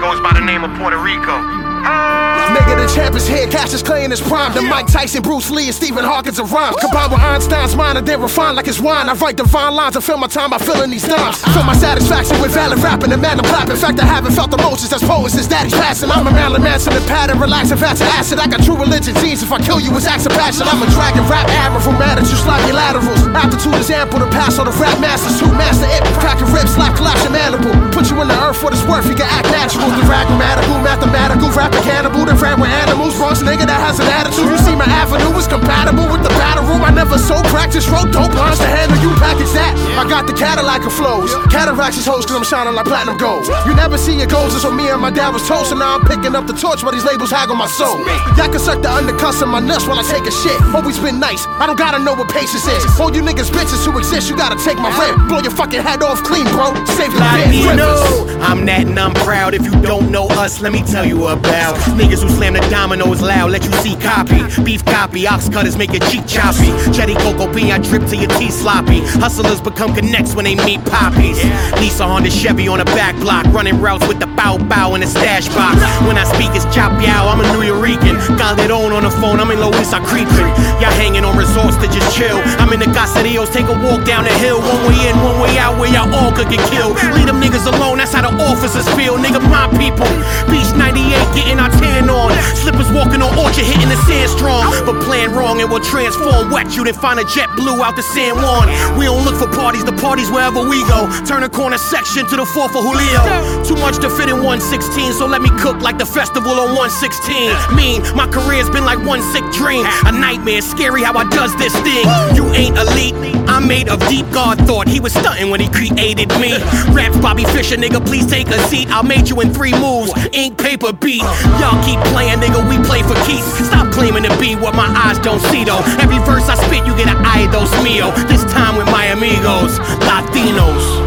Goes by the name of Puerto Rico. Nigga, the champ is here, Cassius Clay in his prime. The Mike Tyson, Bruce Lee, and Stephen Hawkins of rhymes. Combined with Einstein's mind and then refined like his wine. I write divine lines and fill my time by filling these dimes. Fill my satisfaction with valid rapping and man, I'm clapping. In fact, I haven't felt emotions as poets since daddy's passing. I'm a Marilyn Manson and pattern, relaxing fast acid. I got true religion genes. If I kill you, it's acts of passion. I'm a dragon rap admiral, mad at you, slap your laterals. Altitude is ample to pass on the rap masters. Two master it, cracking ribs, slap, collapse your mandible. Put you in the earth for this worth, you can act natural. The grammatical, mathematical, rapping cannibal. The ran with animals, Bronx nigga that has an attitude. You see my avenue is compatible with the battle room. I never so practice, wrote dope lines to handle you. Package that. I got the Cadillac of flows. Cataracts is hoes cause I'm shining like platinum gold. You never see your goals until me and my dad was toast. And now I'm picking up the torch while these labels haggle my soul. Y'all can suck the undercuts of my nuts while I take a shit. Always been nice. I don't gotta know what patience is. All you niggas bitches who exist, you gotta take my rip. Blow your fucking head off clean, bro. Save your Latino. bitch. I'm that and I'm proud. If you don't know us, let me tell you about niggas who slam the dominoes loud. Let you see copy. Beef copy. Ox cutters make your cheek choppy. Jetty cocoa bean, I drip till your teeth sloppy. Hustlers become connects when they meet poppies. Lisa on the Chevy on the back block, running routes with the bow bow in the stash box. When I speak, it's chop yow. I'm a Nuyorican. Calderon on the phone. I'm in Luis, I creeping. Y'all hanging on resorts to just chill. I'm in the Caserillos, take a walk down the hill. One way in, one way out, where y'all all could get killed. Leave them niggas alone, that's how the officers feel. Nigga, my people. Beach 98, getting our tan on. Slippers walking on Orchard, hitting the sand strong. But playing wrong, it will transform. Wet you, then find a jet blue out the San Juan. We don't look for parties, the parties wherever we go. Turn a corner section to the 4th for Julio. Too much to fit in 116, so let me cook like the festival on 116. Mean, my career's been like one sick dream. A nightmare, scary how I does this thing. You ain't elite, I'm made of deep God thought. He was stunting when he created me. Raps Bobby Fischer, nigga, please take a seat. I made you in three moves, ink, paper, beat. Y'all keep playing, nigga, we play for keeps. Stop claiming to be what my eyes don't see, though. Every verse I spit, you get an eye dos mio. This time with my amigos, Latinos.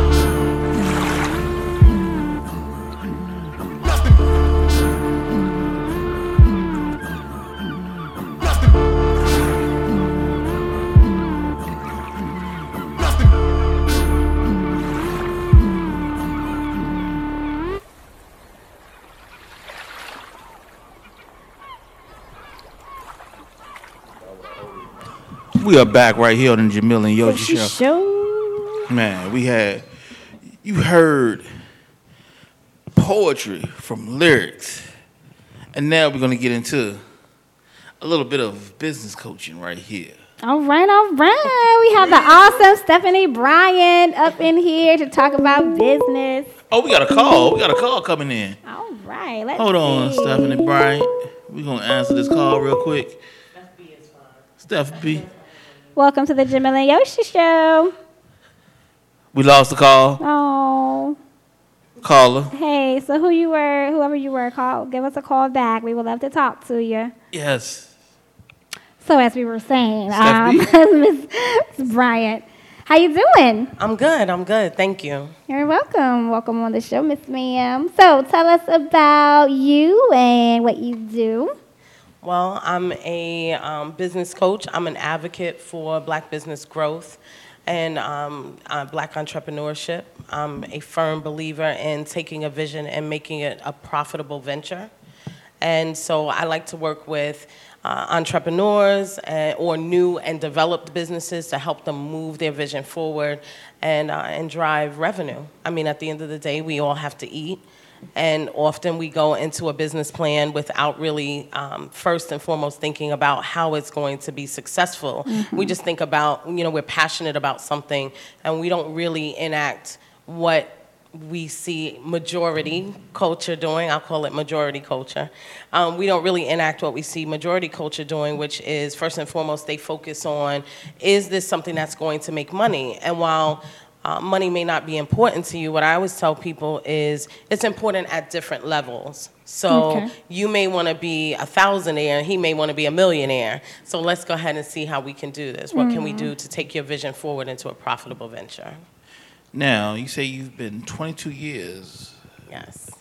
We are back right here on the Jamil and Yoshi Yoshi show. Show. Man, we had you heard poetry from lyrics, and now we're gonna get into a little bit of business coaching right here. All right, all right. We have the awesome Stephanie Bryant up in here to talk about business. Oh, we got a call. We got a call coming in. All right, let's Hold on, see. Stephanie Bryant. We're gonna answer this call real quick. Steph B. Welcome to the Jamil and Yoshi Show. We lost the call. Oh, Caller. hey. So who you were, whoever you were, call. Give us a call back. We would love to talk to you. Yes. So as we were saying, Steph um, Miss Miss Bryant, how you doing? I'm good. I'm good. Thank you. You're welcome. Welcome on the show, Miss Ma'am. So tell us about you and what you do. Well, I'm a um, business coach. I'm an advocate for black business growth and um, uh, black entrepreneurship. I'm a firm believer in taking a vision and making it a profitable venture. And so I like to work with uh, entrepreneurs uh, or new and developed businesses to help them move their vision forward and, uh, and drive revenue. I mean, at the end of the day, we all have to eat. And often we go into a business plan without really, um, first and foremost, thinking about how it's going to be successful. Mhm. We just think about, you know, we're passionate about something and we don't really enact what we see majority culture doing. I'll call it majority culture. Um, we don't really enact what we see majority culture doing, which is first and foremost, they focus on is this something that's going to make money? And while uh, money may not be important to you, what I always tell people is it's important at different levels. So Okay. you may want to be a thousandaire, and he may want to be a millionaire. So let's go ahead and see how we can do this. What can we Mhm. do to take your vision forward into a profitable venture? Now you say you've been 22 years. Yes.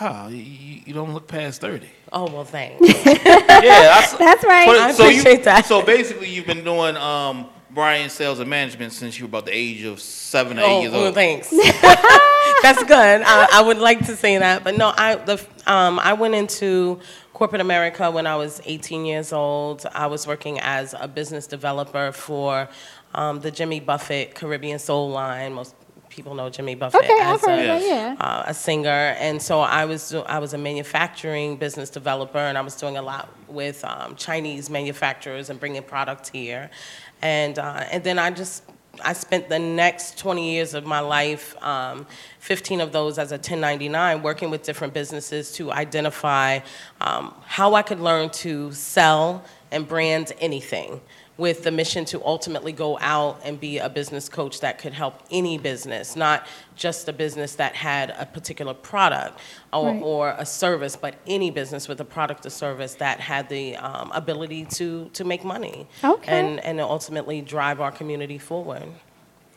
Wow, you, you you don't look past 30. Oh well, thanks. yeah, that's, That's right. But- I so you- that. So basically, you've been doing um, Brian sales and management since you were about the age of seven or eight Oh, years well, old. thanks. That's good. I, I would like to say that, but no, I the Um, I went into corporate America when I was 18 years old. I was working as a business developer for um, the Jimmy Buffett Caribbean Soul line. Most people know Jimmy Buffett Okay, as a, of yeah. uh, a singer, and so I was I was a manufacturing business developer, and I was doing a lot with um, Chinese manufacturers and bringing product here, and uh, and then I just I spent the next 20 years of my life, um, 15 of those as a 1099, working with different businesses to identify um, how I could learn to sell and brand anything with the mission to ultimately go out and be a business coach that could help any business, not just a business that had a particular product or, Right. or a service, but any business with a product or service that had the um, ability to, to make money Okay. and, and ultimately drive our community forward.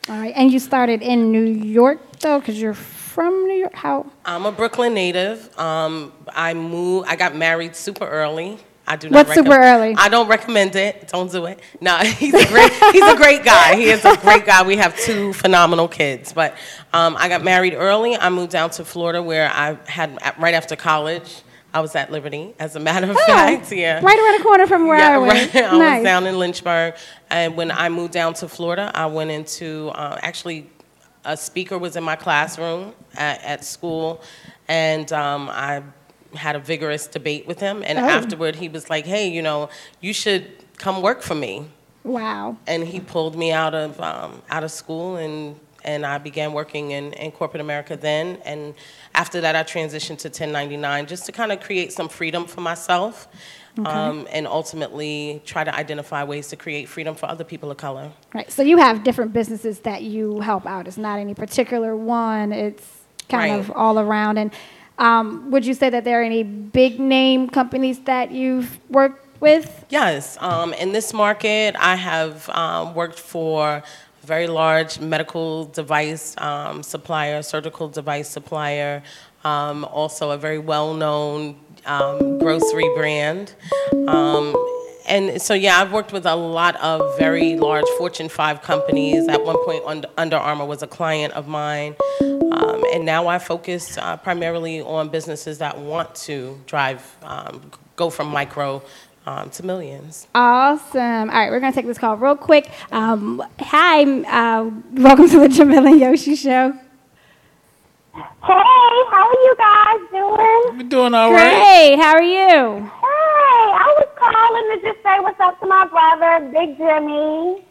All right, and you started in New York though, because you're from New York. How? I'm a Brooklyn native. Um, I moved. I got married super early. I do What's not. super early? I don't recommend it. Don't do it. No, he's a great. he's a great guy. He is a great guy. We have two phenomenal kids. But um, I got married early. I moved down to Florida, where I had right after college. I was at Liberty, as a matter of Oh, fact. Yeah. Right around the corner from where yeah, I was. Right. I nice. was down in Lynchburg, and when I moved down to Florida, I went into uh, actually a speaker was in my classroom at, at school, and um, I had a vigorous debate with him. And Oh. afterward, he was like, "Hey, you know, you should come work for me." Wow. And he pulled me out of um, out of school, and and I began working in, in corporate America then. And after that, I transitioned to 1099 just to kind of create some freedom for myself. Okay. Um, and ultimately try to identify ways to create freedom for other people of color. Right. So you have different businesses that you help out. It's not any particular one. It's kind Right. of all around. And um, would you say that there are any big name companies that you've worked with? Yes, um, in this market, I have um, worked for a very large medical device um, supplier, surgical device supplier, um, also a very well-known um, grocery brand. And so, yeah, I've worked with a lot of very large Fortune 5 companies. At one point, Under Armour was a client of mine. And now I focus uh, primarily on businesses that want to drive, um, go from micro um, to millions. Awesome. All right, we're going to take this call real quick. Um, hi, uh, welcome to the Jamil and Yoshi Show. Hey, how are you guys doing? We're doing all Great. How are you? Hey, I was calling to just say what's up to my brother, Big Jimmy.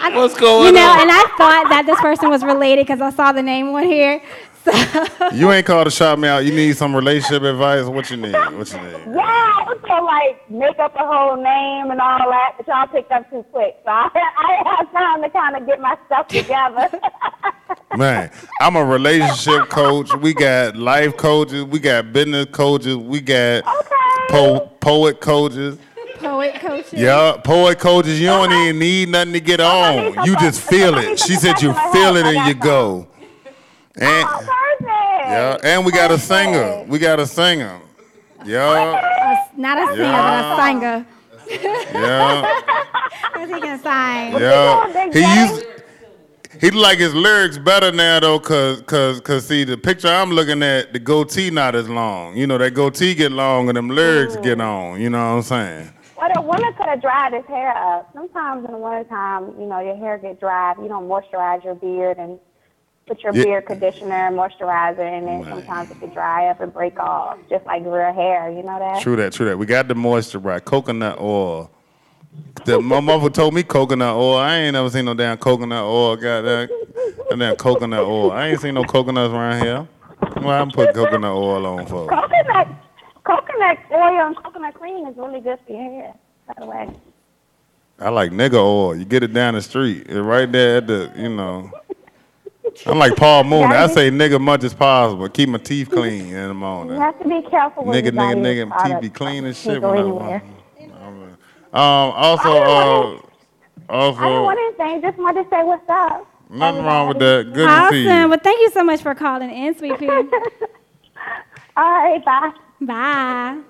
What's going on? You know, on? and I thought that this person was related because I saw the name on here. You ain't called to shout me out. You need some relationship advice? What you need? What you need? Yeah, I was gonna like make up a whole name and all that, but y'all picked up too quick, so I, I have time to kind of get my stuff together. Man, I'm a relationship coach. We got life coaches. We got business coaches. We got po- poet coaches. Poet coaching. Yeah, poet coaches. You don't even need nothing to get on. You just feel it. She said you feel it and you go. Oh, and yeah, and we got a singer. We got a singer. Yeah, not a singer, but a singer. yeah, What's he gonna sign? yeah. He used. He like his lyrics better now though, cause, cause, cause see the picture I'm looking at, the goatee not as long. You know that goatee get long and them lyrics get on. You know what I'm saying? Oh, well, the winter could have dried his hair up. Sometimes in the wintertime, you know, your hair get dry. You don't moisturize your beard and put your Yeah. beard conditioner and moisturizer in it, sometimes it could dry up and break off, just like real hair. You know that? True that, true that. We got the moisture right. Coconut oil. The, my mother told me coconut oil. I ain't never seen no damn coconut oil. Got that, that damn coconut oil. I ain't seen no coconuts around here. Why I'm putting coconut oil on for? Coconut, coconut oil and coconut cream is really good for your hair. By the way. I like nigga oil. You get it down the street. It's right there at the, you know. I'm like Paul Mooney. I say nigga much as possible. Keep my teeth clean in the You morning. have to be careful with Nigga, your nigga, body nigga, teeth be clean as Can't shit. go When I, anywhere. um, also, uh, I didn't also, want anything. Just wanted to say what's up. nothing wrong with that. Good to see you. Awesome. Well, thank you so much for calling in, sweet pea. All right, bye. Bye.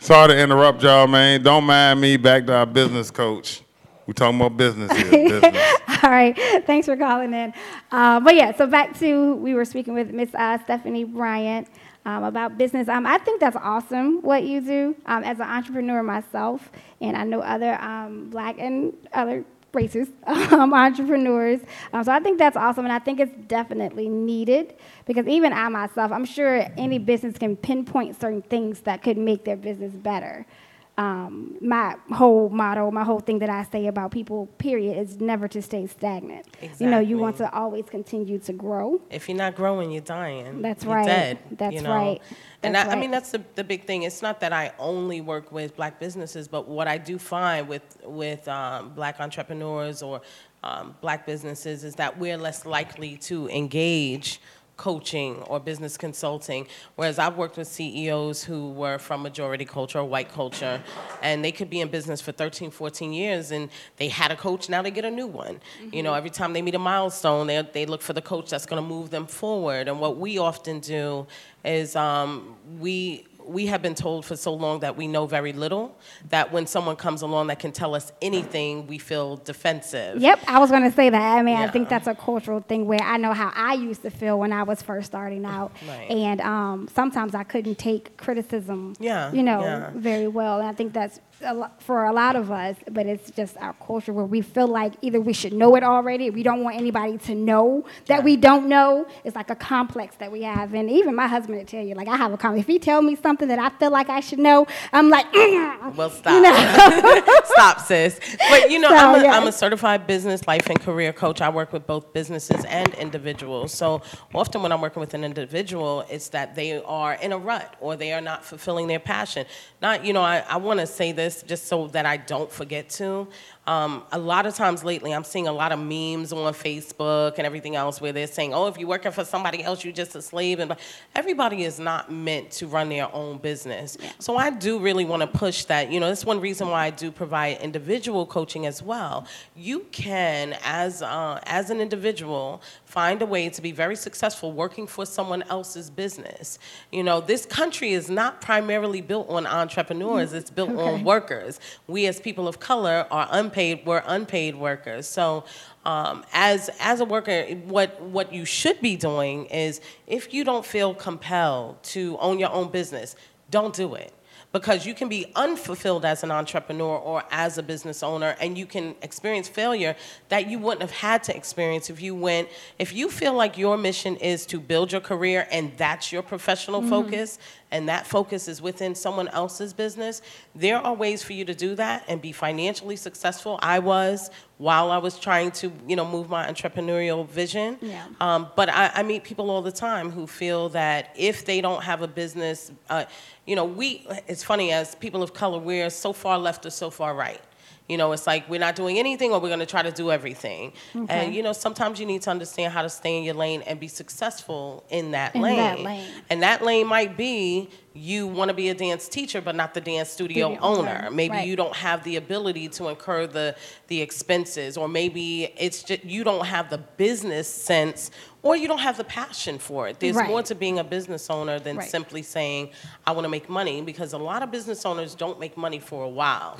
Sorry to interrupt y'all, man. Don't mind me. Back to our business coach. We're talking about business here. business. All right. Thanks for calling in. Uh, but yeah, so back to we were speaking with Miss uh, Stephanie Bryant. um, about business. Um, I think that's awesome what you do um, as an entrepreneur myself, and I know other um, black and other races um, entrepreneurs. Um, so I think that's awesome, and I think it's definitely needed because even I myself, I'm sure any business can pinpoint certain things that could make their business better. Um, my whole motto, my whole thing that I say about people, period, is never to stay stagnant. You know, you want to always continue to grow. If you're not growing, you're dying. That's You're right. Dead, That's you know? right. And I, I mean, that's the, the big thing. It's not that I only work with black businesses, but what I do find with with um, black entrepreneurs or um, black businesses is that we're less likely to engage coaching or business consulting. Whereas I've worked with CEOs who were from majority culture or white culture, and they could be in business for 13, 14 years, and they had a coach, now they get a new one. You know, every time they meet a milestone, they, they look for the coach that's going to move them forward. And what we often do is um, we we have been told for so long that we know very little that when someone comes along that can tell us anything, we feel defensive. Yep, I was going to say that. I mean, I think that's a cultural thing where I know how I used to feel when I was first starting out, Right. and um, sometimes I couldn't take criticism, Yeah, you know, yeah. very well. And I think that's a lot, for a lot of us, but it's just our culture where we feel like either we should know it already, we don't want anybody to know that we don't know. It's like a complex that we have, and even my husband would tell you, like I have a complex. If he tell me something that I feel like I should know, I'm like, mm. Well, stop. stop, sis. But you know, So, I'm, a, yes. I'm a certified business, life, and career coach. I work with both businesses and individuals. So often when I'm working with an individual, it's that they are in a rut or they are not fulfilling their passion. Not, you know, I, I want to say this just so that I don't forget to. Um, a lot of times lately, I'm seeing a lot of memes on Facebook and everything else where they're saying, "Oh, if you're working for somebody else, you're just a slave." And everybody is not meant to run their own business. So I do really want to push that. You know, that's one reason why I do provide individual coaching as well. You can, as uh, as an individual, find a way to be very successful working for someone else's business. You know, this country is not primarily built on entrepreneurs; it's built Okay. on workers. We, as people of color, are unpaid. We're unpaid workers. So. Um, as as a worker, what what you should be doing is, if you don't feel compelled to own your own business, don't do it because you can be unfulfilled as an entrepreneur or as a business owner and you can experience failure that you wouldn't have had to experience if you went if you feel like your mission is to build your career and that's your professional Mhm. focus and that focus is within someone else's business there are ways for you to do that and be financially successful i was while i was trying to you know move my entrepreneurial vision Yeah. um, but I, I meet people all the time who feel that if they don't have a business, uh, you know, we, it's funny, as people of color, we're so far left or so far right. You know, it's like we're not doing anything or we're going to try to do everything. Okay. And, you know, sometimes you need to understand how to stay in your lane and be successful in that In lane. that lane. And that lane might be you want to be a dance teacher, but not the dance studio Studio owner. owner, Maybe right. you don't have the ability to incur the the expenses, or maybe it's just you don't have the business sense, or you don't have the passion for it. There's Right. more to being a business owner than Right. simply saying I want to make money, because a lot of business owners don't make money for a while.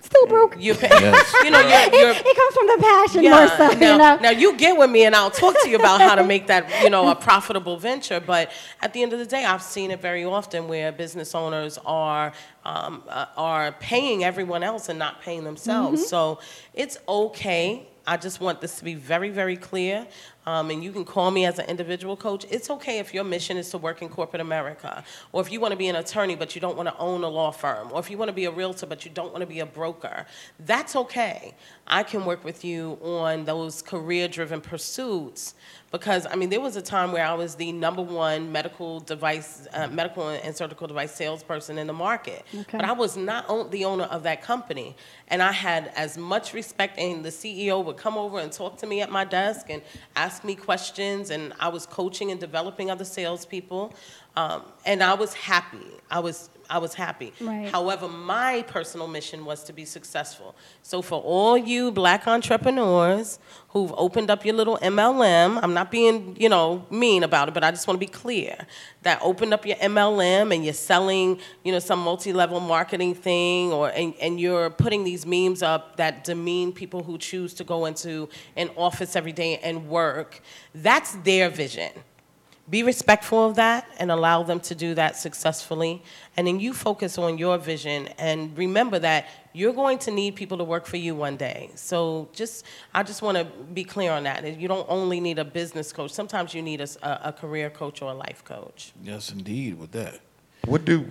Still broke. You, pay, you know, you're, you're it, it comes from the passion more so, now, you know. now you get with me and I'll talk to you about how to make that, you know, a profitable venture. But at the end of the day, I've seen it very often where business owners are um, uh, are paying everyone else and not paying themselves. Mhm. So it's okay. I just want this to be very, very clear. Um, and you can call me as an individual coach. It's okay if your mission is to work in corporate America, or if you want to be an attorney but you don't want to own a law firm, or if you want to be a realtor but you don't want to be a broker. That's okay. I can work with you on those career driven pursuits because I mean there was a time where I was the number one medical device, uh, medical and surgical device salesperson in the market, Okay. but I was not own, the owner of that company, and I had as much respect. And the CEO would come over and talk to me at my desk and ask me questions, and I was coaching and developing other salespeople, um, and I was happy. I was I was happy. Right. However, my personal mission was to be successful. So for all you black entrepreneurs who've opened up your little MLM, I'm not being, you know, mean about it, but I just want to be clear that opened up your MLM and you're selling, you know, some multi-level marketing thing or and, and you're putting these memes up that demean people who choose to go into an office every day and work. That's their vision be respectful of that and allow them to do that successfully. And then you focus on your vision and remember that you're going to need people to work for you one day. So just, I just want to be clear on that. You don't only need a business coach. Sometimes you need a career coach or a life coach. Yes, indeed, with that. What do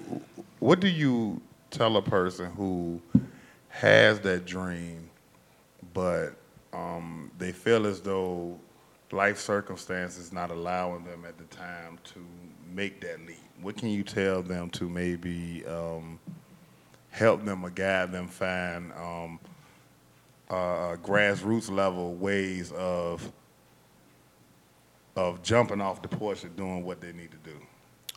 what do you tell a person who has that dream, but um, they feel as though life circumstances not allowing them at the time to make that leap? What can you tell them to maybe um, help them or guide them find um, uh, grassroots level ways of of jumping off the porch and doing what they need to do?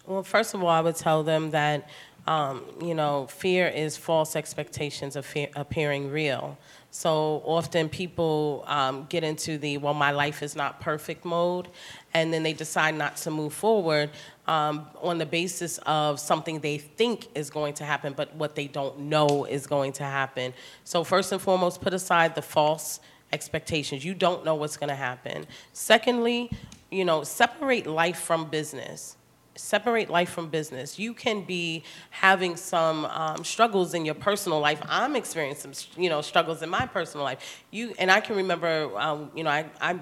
Well, first of all, I would tell them that, um, you know, fear is false expectations of fear appearing real. So often people um, get into the, well, my life is not perfect mode, and then they decide not to move forward um, on the basis of something they think is going to happen, but what they don't know is going to happen. So, first and foremost, put aside the false expectations. You don't know what's going to happen. Secondly, you know, separate life from business. Separate life from business. You can be having some um, struggles in your personal life. I'm experiencing some, you know, struggles in my personal life. You and I can remember, um, you know, I, I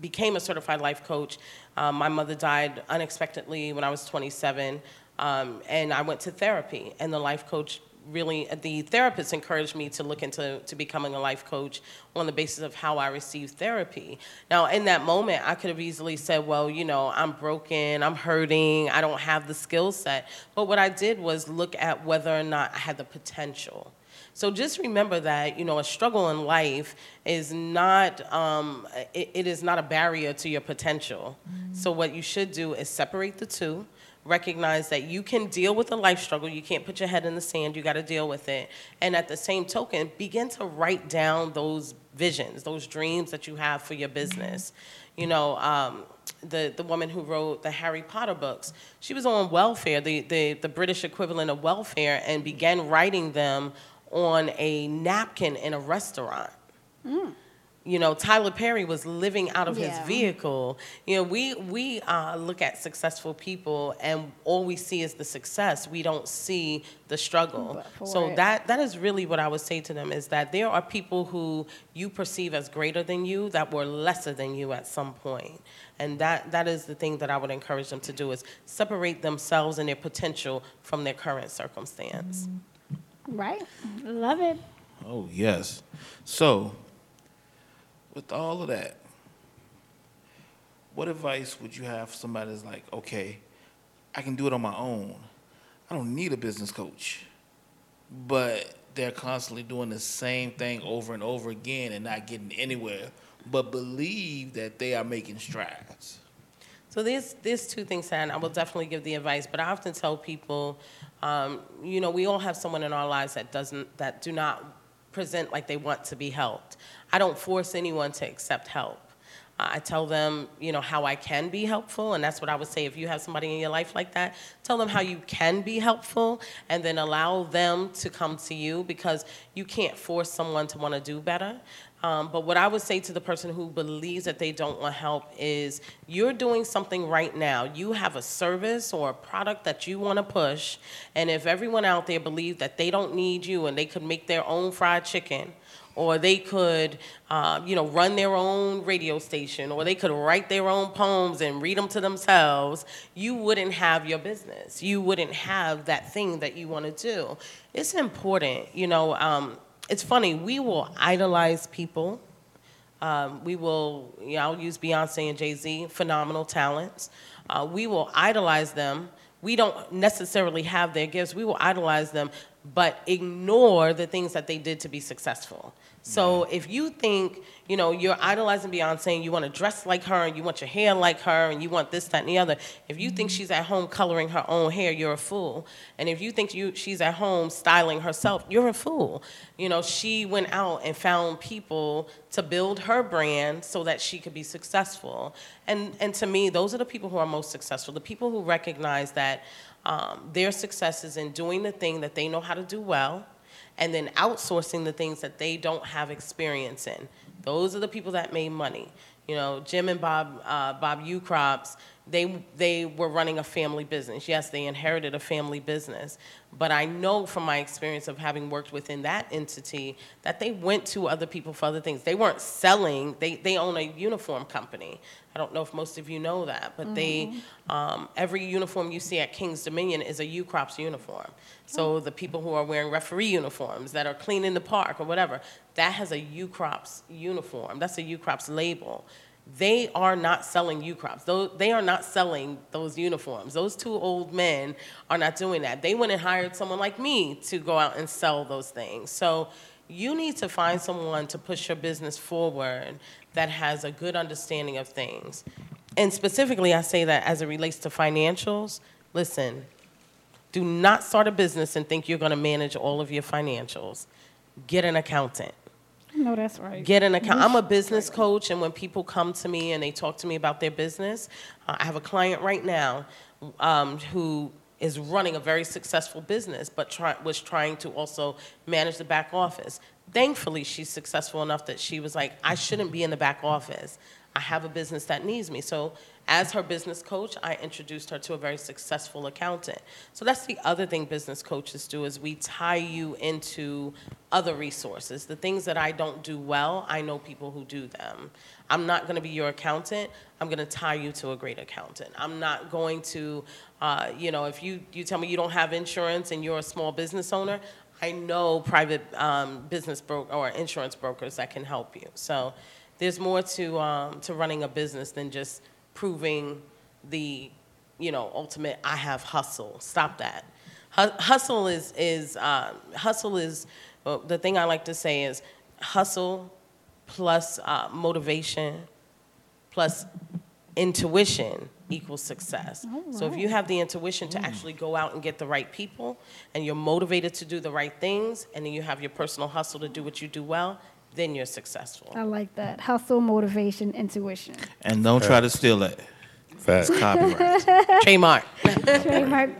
became a certified life coach. Um, my mother died unexpectedly when I was 27, um, and I went to therapy. And the life coach really, the therapist encouraged me to look into to becoming a life coach on the basis of how I received therapy. Now, in that moment, I could have easily said, "Well, you know, I'm broken, I'm hurting, I don't have the skill set." But what I did was look at whether or not I had the potential. So just remember that you know a struggle in life is not um, it, it is not a barrier to your potential. So what you should do is separate the two. Recognize that you can deal with a life struggle. You can't put your head in the sand. You got to deal with it. And at the same token, begin to write down those visions, those dreams that you have for your business. You know, um, the, the woman who wrote the Harry Potter books, she was on welfare, the, the, the British equivalent of welfare, and began writing them on a napkin in a restaurant. You know, Tyler Perry was living out of Yeah. his vehicle. You know, we we uh, look at successful people, and all we see is the success. We don't see the struggle. for So it. that that is really what I would say to them is that there are people who you perceive as greater than you that were lesser than you at some point, and that that is the thing that I would encourage them to do is separate themselves and their potential from their current circumstance. Right. Love it. Oh, yes. So, with all of that, what advice would you have for somebody that's like, okay, I can do it on my own. I don't need a business coach. But they're constantly doing the same thing over and over again and not getting anywhere, but believe that they are making strides. So there's there's two things, and I will definitely give the advice. But I often tell people, um, you know, we all have someone in our lives that doesn't that do not present like they want to be helped. I don't force anyone to accept help. I tell them, you know, how I can be helpful, and that's what I would say. If you have somebody in your life like that, tell them how you can be helpful, and then allow them to come to you because you can't force someone to want to do better. Um, but what I would say to the person who believes that they don't want help is you're doing something right now. You have a service or a product that you want to push, and if everyone out there believes that they don't need you and they could make their own fried chicken, or they could, uh, you know, run their own radio station, or they could write their own poems and read them to themselves, you wouldn't have your business. You wouldn't have that thing that you want to do. It's important, you know. Um, it's funny. We will idolize people. Um, we will, you know, I'll use Beyonce and Jay Z, phenomenal talents. Uh, we will idolize them. We don't necessarily have their gifts. We will idolize them, but ignore the things that they did to be successful. So if you think, you know, you're idolizing Beyonce and you want to dress like her and you want your hair like her and you want this, that, and the other, if you think she's at home coloring her own hair, you're a fool. And if you think you, she's at home styling herself, you're a fool. You know, she went out and found people to build her brand so that she could be successful. And, and to me, those are the people who are most successful, the people who recognize that um, their success is in doing the thing that they know how to do well and then outsourcing the things that they don't have experience in. Those are the people that made money. You know, Jim and Bob, uh, Bob Ukrops, they they were running a family business. Yes, they inherited a family business, but I know from my experience of having worked within that entity that they went to other people for other things. They weren't selling. They they own a uniform company. I don't know if most of you know that, but they um, every uniform you see at King's Dominion is a Ukrop's uniform. So the people who are wearing referee uniforms that are cleaning the park or whatever, that has a Ukrop's uniform. That's a Ukrop's label. They are not selling Ukrop's. They are not selling those uniforms. Those two old men are not doing that. They went and hired someone like me to go out and sell those things. So you need to find someone to push your business forward that has a good understanding of things. And specifically, I say that as it relates to financials. Listen, do not start a business and think you're going to manage all of your financials. Get an accountant. No, that's right. Get an account. I'm a business coach, and when people come to me and they talk to me about their business, uh, I have a client right now um, who is running a very successful business, but try, was trying to also manage the back office. Thankfully, she's successful enough that she was like, I shouldn't be in the back office. I have a business that needs me. So, as her business coach, I introduced her to a very successful accountant. So that's the other thing business coaches do is we tie you into other resources. The things that I don't do well, I know people who do them. I'm not going to be your accountant. I'm going to tie you to a great accountant. I'm not going to, uh, you know, if you, you tell me you don't have insurance and you're a small business owner, I know private um, business or insurance brokers that can help you. So there's more to um, to running a business than just proving the, you know, ultimate. I have hustle. Stop that. Hustle is is uh, hustle is well, the thing I like to say is hustle plus uh, motivation plus intuition equals success. So if you have the intuition to actually go out and get the right people and you're motivated to do the right things and then you have your personal hustle to do what you do well, then you're successful. I like that. Hustle, motivation, intuition. And don't try to steal that. Facts. It's copyright. Trademark. Trademark.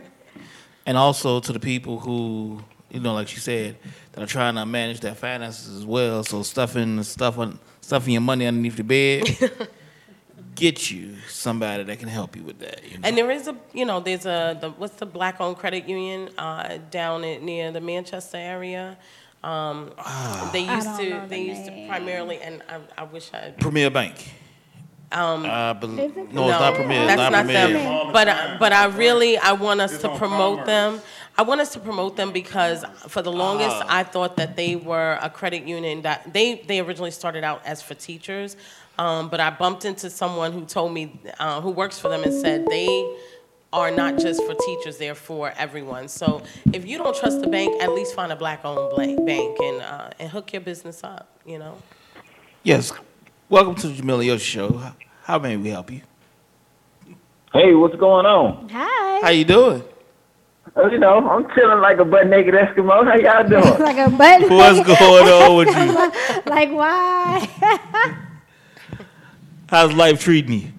And also to the people who, you know, like she said, that are trying to manage their finances as well. So stuffing stuff on stuffing your money underneath the bed. get you somebody that can help you with that. You know? And there is a, you know, there's a, the, what's the black-owned credit union uh, down in, near the Manchester area? Um, they used to, know they the used to primarily, and I, I wish I. Premier Bank. Um, I believe, no, it's not Premier. It's That's not, not Premier. them. But I- but I really I want us to promote them. I want us to promote them because for the longest Ah. I thought that they were a credit union that they they originally started out as for teachers, um, but I bumped into someone who told me uh, who works for them and said they are not just for teachers; they're for everyone. So if you don't trust the bank, at least find a black-owned bank and uh, and hook your business up. You know. Yes. Welcome to the Jamila Yoshi Show. How- How may we help you? Hey, what's going on? Hi. How you doing? Uh, you know, I'm chilling like a butt naked Eskimo. How y'all doing? like a butt. What's going on with you? like why? How's life treating you?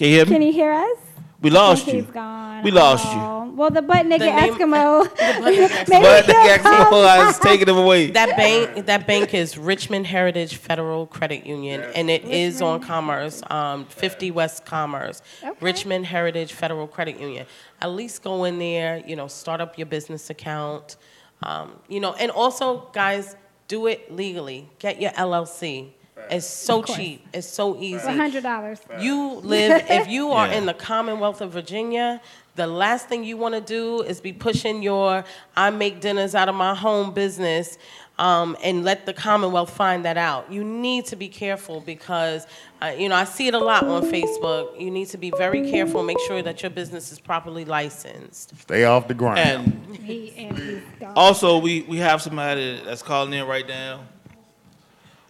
Can you hear me? Can you hear us? we lost you. gone. We lost you. Oh, Well, the butt naked Eskimo. Maybe But the he'll Eskimo come. is taking them away. That bank, that bank is Richmond Heritage Federal Credit Union, and it is on Commerce, um, 50 West Commerce. Richmond Heritage Federal Credit Union. At least go in there, you know, start up your business account, um, you know, and also, guys, do it legally. Get your LLC. It's so cheap. It's so easy. For hundred dollars. You live, if you are Yeah. in the Commonwealth of Virginia, the last thing you want to do is be pushing your I make dinners out of my home business um, and let the Commonwealth find that out. You need to be careful because, uh, you know, I see it a lot on Facebook. You need to be very careful, make sure that your business is properly licensed. Stay off the ground. And He and he's gone. also, we, we have somebody that's calling in right now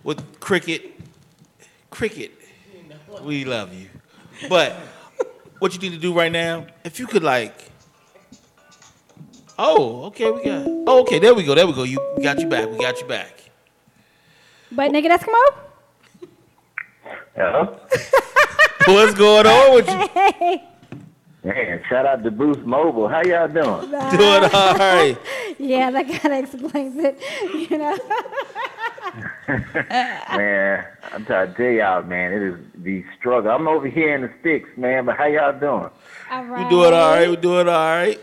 with Cricket. Cricket, we love you. But what you need to do right now, if you could like, oh, okay, we got, oh, okay, there we go, there we go. You we got you back, we got you back. Butt naked Eskimo. Hello? What's going on with you? Hey. Man, shout out to Boost Mobile. How y'all doing? Doing all right. Yeah, that kind of explains it. You know. man, I'm trying to tell y'all, man, it is the struggle. I'm over here in the sticks, man, but how y'all doing? All We doing all right. We doing all right.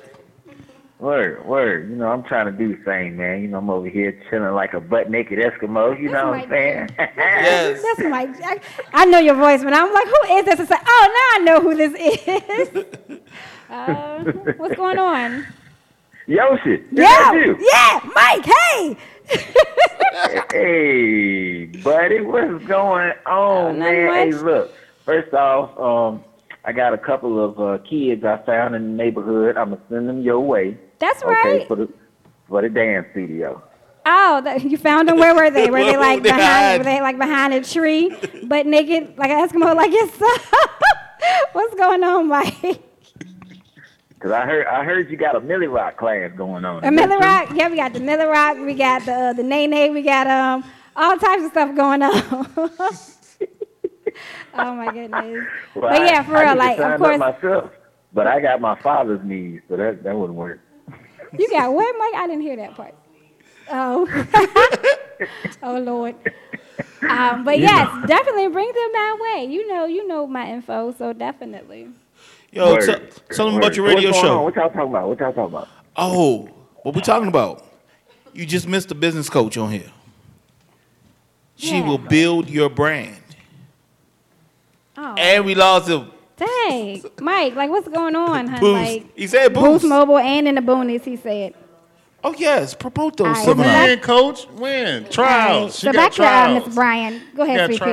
Word, word. You know, I'm trying to do the same, man. You know, I'm over here chilling like a butt naked Eskimo. You know what I'm saying? Yes. That's my. I, I know your voice, but I'm like, who is this? It's like, oh, now I know who this is. uh, what's going on? Yoshi. is Yeah, yeah, Mike. Hey. Hey, buddy, what's going on, man? Hey, look. First off, um, I got a couple of uh, kids I found in the neighborhood. I'm gonna send them your way. That's okay, right. for the for the dance studio. Oh, that, you found them. Where were they? Were they like they behind? hiding? Were they like behind a tree, but naked, like an Eskimo, like yourself? What's going on, Mike? Cause I heard I heard you got a Millie Rock class going on. A Miller Rock. Yeah, we got the Miller Rock. We got the uh, the Nae Nae. We got um all types of stuff going on. oh my goodness. Well, but yeah, I- for I real, need to like sign of up course myself, but I got my father's knees, so that that wouldn't work. you got what, Mike? I didn't hear that part. Oh. oh Lord. Um, but You yes, know. definitely bring them my way. You know, you know my info, so definitely. Yo, Word, tell, tell them word. about your So what's radio show. on? What y'all talking about? What y'all talking about? Oh, what we talking about? You just missed a business coach on here. She Yeah. will build your brand. Oh. And we lost him. Dang, Mike, like what's going on, huh? Boost. Like He said Boost boost. Mobile and in the boonies, he said. Oh yes, promote those All right, seminars. so back- coach? When? All Trials. right, She so got back to uh, trials. Miss Bryan. Go ahead, got sweet pea.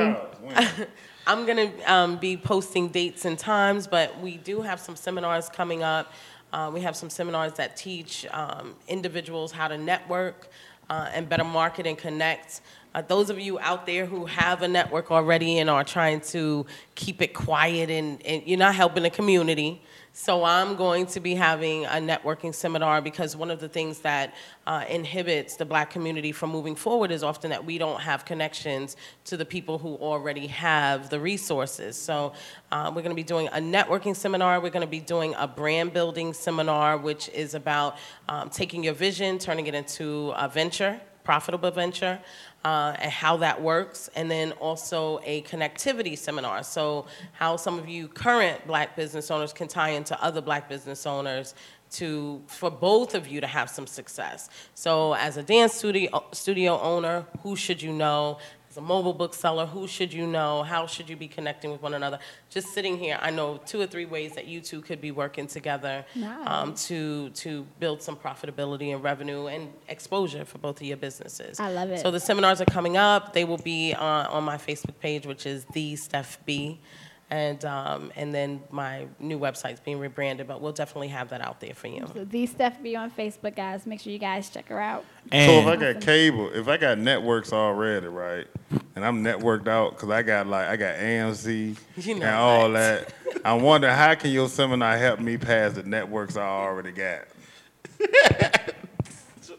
trials. I'm going to um, be posting dates and times, but we do have some seminars coming up. Uh, we have some seminars that teach um, individuals how to network uh, and better market and connect. Uh, those of you out there who have a network already and are trying to keep it quiet and, and you're not helping the community. So I'm going to be having a networking seminar because one of the things that uh, inhibits the black community from moving forward is often that we don't have connections to the people who already have the resources. So uh, we're going to be doing a networking seminar. We're going to be doing a brand building seminar, which is about um, taking your vision, turning it into a venture, profitable venture uh, and how that works, and then also a connectivity seminar. So, how some of you current black business owners can tie into other black business owners to for both of you to have some success. So, as a dance studio studio owner, who should you know? As a mobile bookseller, who should you know? How should you be connecting with one another? Just sitting here, I know two or three ways that you two could be working together um, to to build some profitability and revenue and exposure for both of your businesses. I love it. So the seminars are coming up. They will be on, on my Facebook page, which is the Steph B, and um, and then my new website's being rebranded. But we'll definitely have that out there for you. So these stuff be on Facebook, guys. Make sure you guys check her out. so if I got cable, if I got networks already, right, and I'm networked out because I got like I got AMC You know and all that. I wonder how can your seminar help me pass the networks I already got?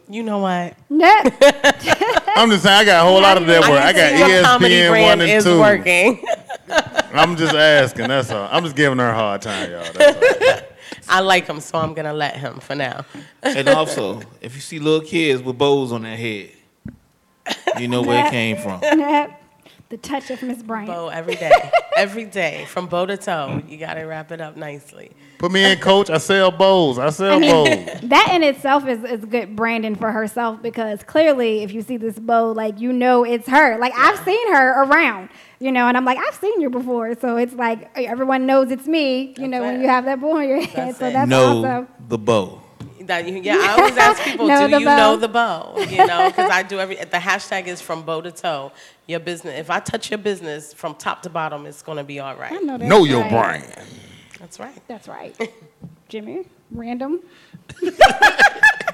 You know what? I'm just saying I got a whole lot of network. I got Your comedy ESPN one and is two. working. I'm just asking. That's all. I'm just giving her a hard time, y'all. That's all. I like him, so I'm gonna let him for now. And also, if you see little kids with bows on their head, you know where it came from. The touch of Miss Bryant. Bow every day, every day, from bow to toe. You gotta wrap it up nicely. Put me in, coach. I sell bows. I sell I mean, bows. that in itself is, is good branding for herself because clearly, if you see this bow, like you know it's her. Like I've seen her around, you know, and I'm like I've seen you before, so it's like everyone knows it's me, you know, when you have that bow on your head. so that's know awesome. the bow. That you, yeah, I always ask people, Know do you bow. know the bow? You know, because I do every. The hashtag is from bow to toe. Your business. If I touch your business from top to bottom, it's gonna be all right. I know that's Know your right. brand. That's right. That's right. Jimmy, random.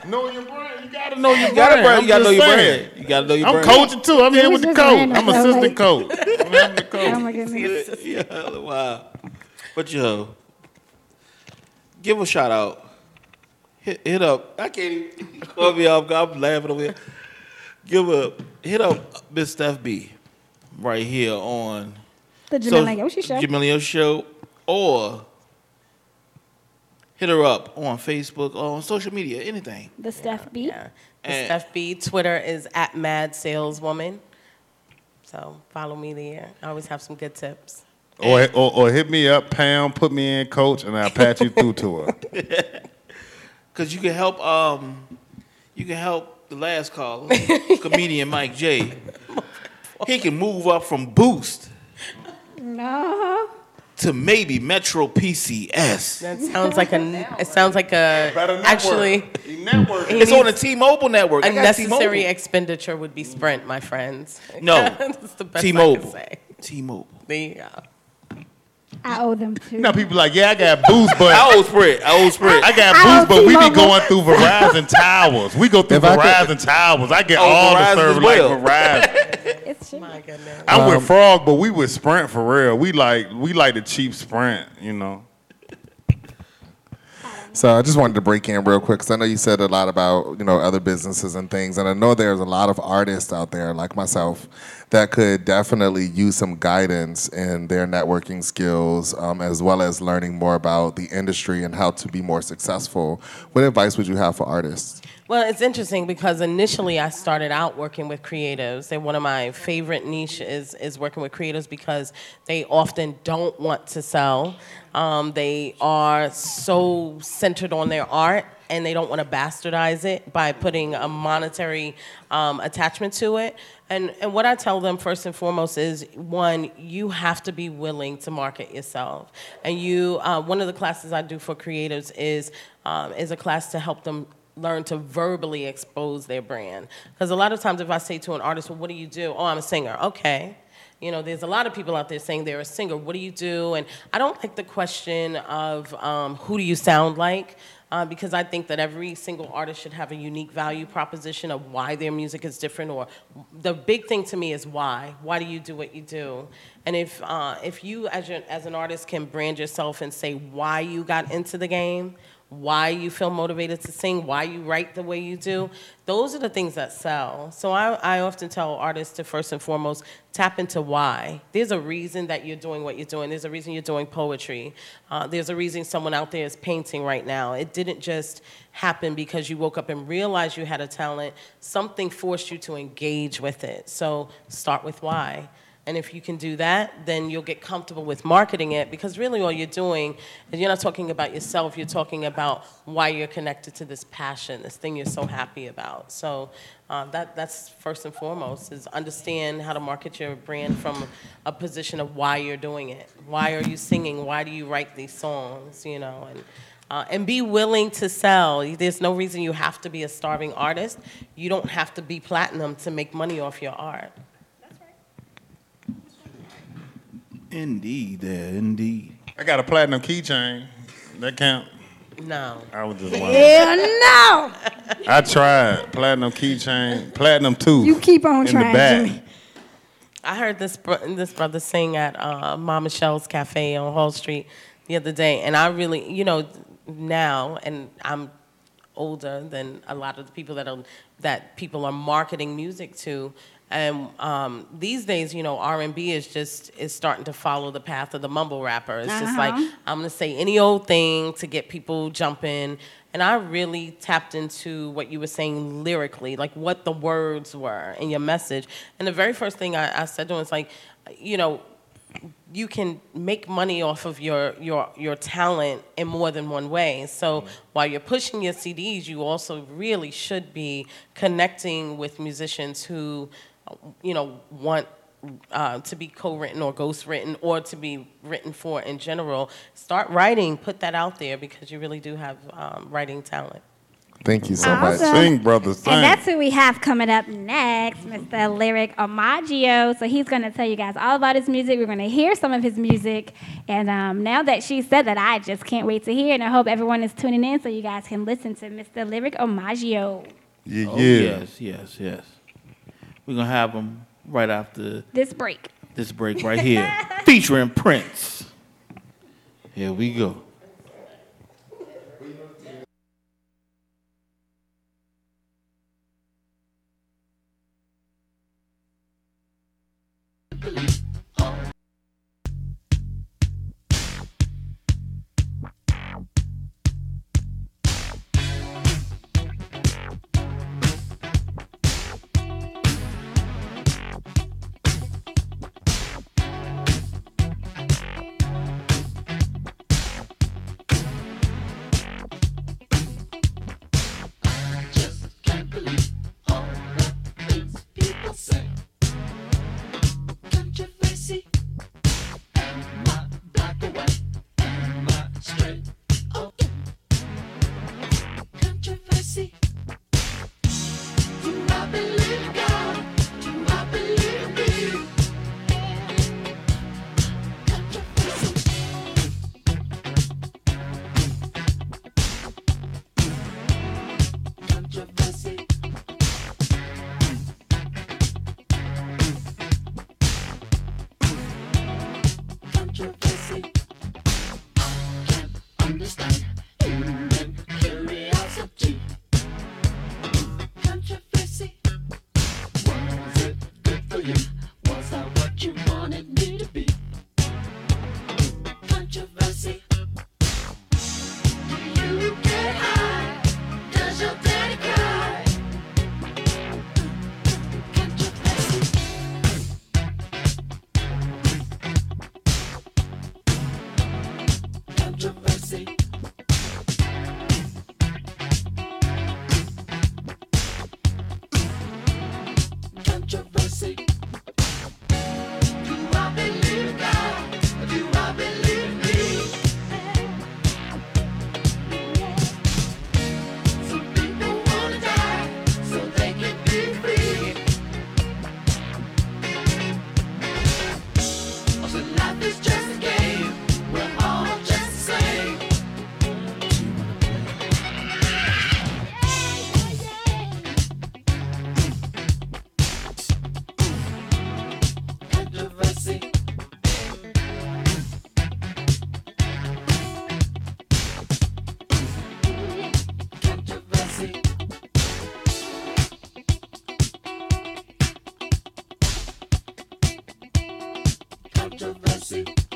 know your brand. You gotta know your You gotta, brand. brand. You gotta know your brand. You gotta know your brand. I'm coaching too. I'm It here with the coach. random, I'm so, assistant like- coach. I'm the coach. Oh my goodness. yeah, wow. But yo, give a shout out. Hit, hit up. I can't even call me off. I'm laughing over here. Give up. hit up Miss Steph B right here on The Jamila Yoshi Show. Jamila Yoshi Show, or hit her up on Facebook or on social media, anything. The Steph B. Yeah. The Steph B. Twitter is at Mad Saleswoman. So follow me there. I always have some good tips. Or, or or hit me up, Pam, put me in, coach, and I'll patch you through to her. Cause you can help. Um, you can help the last caller, comedian Mike J. He can move up from Boost No. to maybe Metro PCS. That sounds like a. It sounds like a. Actually, network. It's on the needs- T-Mobile network. I got Unnecessary T-Mobile. expenditure would be Sprint, my friends. No, That's the best I can T-Mobile. T-Mobile. There you go. I owe them too. Now people like, yeah, I got boost, but I owe Sprint. I owe Sprint. I got I boost, but we be going through Verizon towers. We go through If I could- Verizon towers. I get Oh, all Verizon the service well. like Verizon. It's My goodness. I'm Um, with Frog, but we with Sprint for real. We like we like the cheap Sprint, you know. So I just wanted to break in real quick because I know you said a lot about you know other businesses and things, and I know there's a lot of artists out there like myself that could definitely use some guidance in their networking skills, um, as well as learning more about the industry and how to be more successful. What advice would you have for artists? Well, it's interesting because initially I started out working with creatives. And one of my favorite niches is, is working with creatives because they often don't want to sell. Um, they are so centered on their art and they don't want to bastardize it by putting a monetary um, attachment to it. And, and what I tell them first and foremost is one, you have to be willing to market yourself. And you, uh, one of the classes I do for creatives is, um, is a class to help them learn to verbally expose their brand. Because a lot of times, if I say to an artist, Well, what do you do? Oh, I'm a singer. Okay. You know, there's a lot of people out there saying they're a singer. What do you do? And I don't like the question of um, who do you sound like? Uh, because I think that every single artist should have a unique value proposition of why their music is different. Or the big thing to me is why. Why do you do what you do? And if uh, if you as your, as an artist can brand yourself and say why you got into the game, why you feel motivated to sing, why you write the way you do. Those are the things that sell. So I, I often tell artists to first and foremost tap into why. There's a reason that you're doing what you're doing. There's a reason you're doing poetry. Uh, there's a reason someone out there is painting right now. It didn't just happen because you woke up and realized you had a talent. Something forced you to engage with it. So start with why. And if you can do that, then you'll get comfortable with marketing it because really all you're doing is you're not talking about yourself, you're talking about why you're connected to this passion, this thing you're so happy about. So uh, that, that's first and foremost is understand how to market your brand from a position of why you're doing it. Why are you singing? Why do you write these songs? You know, and uh, and be willing to sell. There's no reason you have to be a starving artist. You don't have to be platinum to make money off your art. Indeed, there, indeed. I got a platinum keychain. That count? No. I was just wondering. Yeah, no. I tried platinum keychain, platinum tooth. You keep on in trying, the back. Jimmy. I heard this bro- this brother sing at uh, Mama Michelle's Cafe on Hull Street the other day, and I really, you know, now, and I'm older than a lot of the people that are that people are marketing music to. And um, these days, you know, R&B is just is starting to follow the path of the mumble rapper. It's just like Uh-huh. I'm gonna say any old thing to get people jumping. And I really tapped into what you were saying lyrically, like what the words were in your message. And the very first thing I, I said to him was like, you know, you can make money off of your your your talent in more than one way. So while you're pushing your CDs, you also really should be connecting with musicians who, you know, want uh, to be co-written or ghost-written or to be written for in general. Start writing, put that out there because you really do have um, writing talent. Thank you so much. Awesome. Sing, brother, sing. And that's who we have coming up next, Mr. Lyric Omaggio. So he's going to tell you guys all about his music. We're going to hear some of his music. And um, now that she said that, I just can't wait to hear. And I hope everyone is tuning in so you guys can listen to Mr. Lyric Omaggio. Yeah, Oh, yes, yes, yes. We're gonna have them right after this break. This break right here, featuring Prince. Here we go. controversy.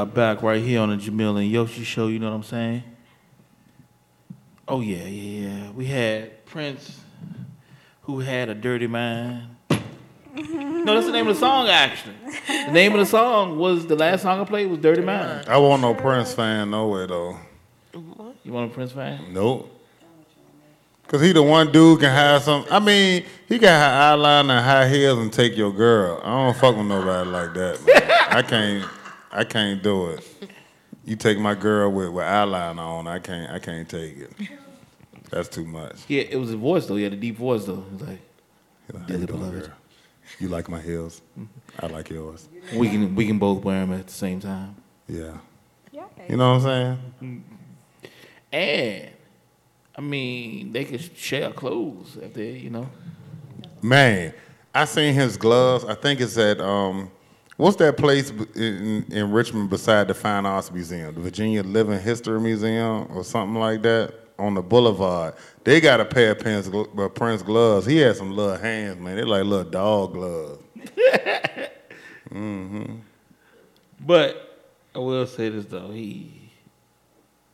We are back right here on the Jamil and Yoshi show, you know what I'm saying? Oh yeah, yeah, yeah. We had Prince who had a dirty mind. No, that's the name of the song actually. The name of the song was the last song I played was Dirty Mind. I wasn't no Prince fan nowhere though. You want a Prince fan? Nope. Cause he the one dude can have some. I mean, he can have eyeliner and high heels and take your girl. I don't fuck with nobody like that. man. I can't. I can't do it. You take my girl with with eyeliner on. I can't. I can't take it. That's too much. Yeah, it was a voice though. He had a deep voice though. He was like, How you "Dearly doing, beloved." girl? You like my heels? I like yours. We can we can both wear them at the same time. Yeah. You know what I'm saying? And I mean, they could share clothes if they, you know. Man, I seen his gloves. I think it's at um, what's that place in, in Richmond beside the Fine Arts Museum, the Virginia Living History Museum, or something like that on the Boulevard. They got a pair of Prince, uh, Prince gloves. He had some little hands, man. They're like little dog gloves. mm-hmm. But I will say this though, he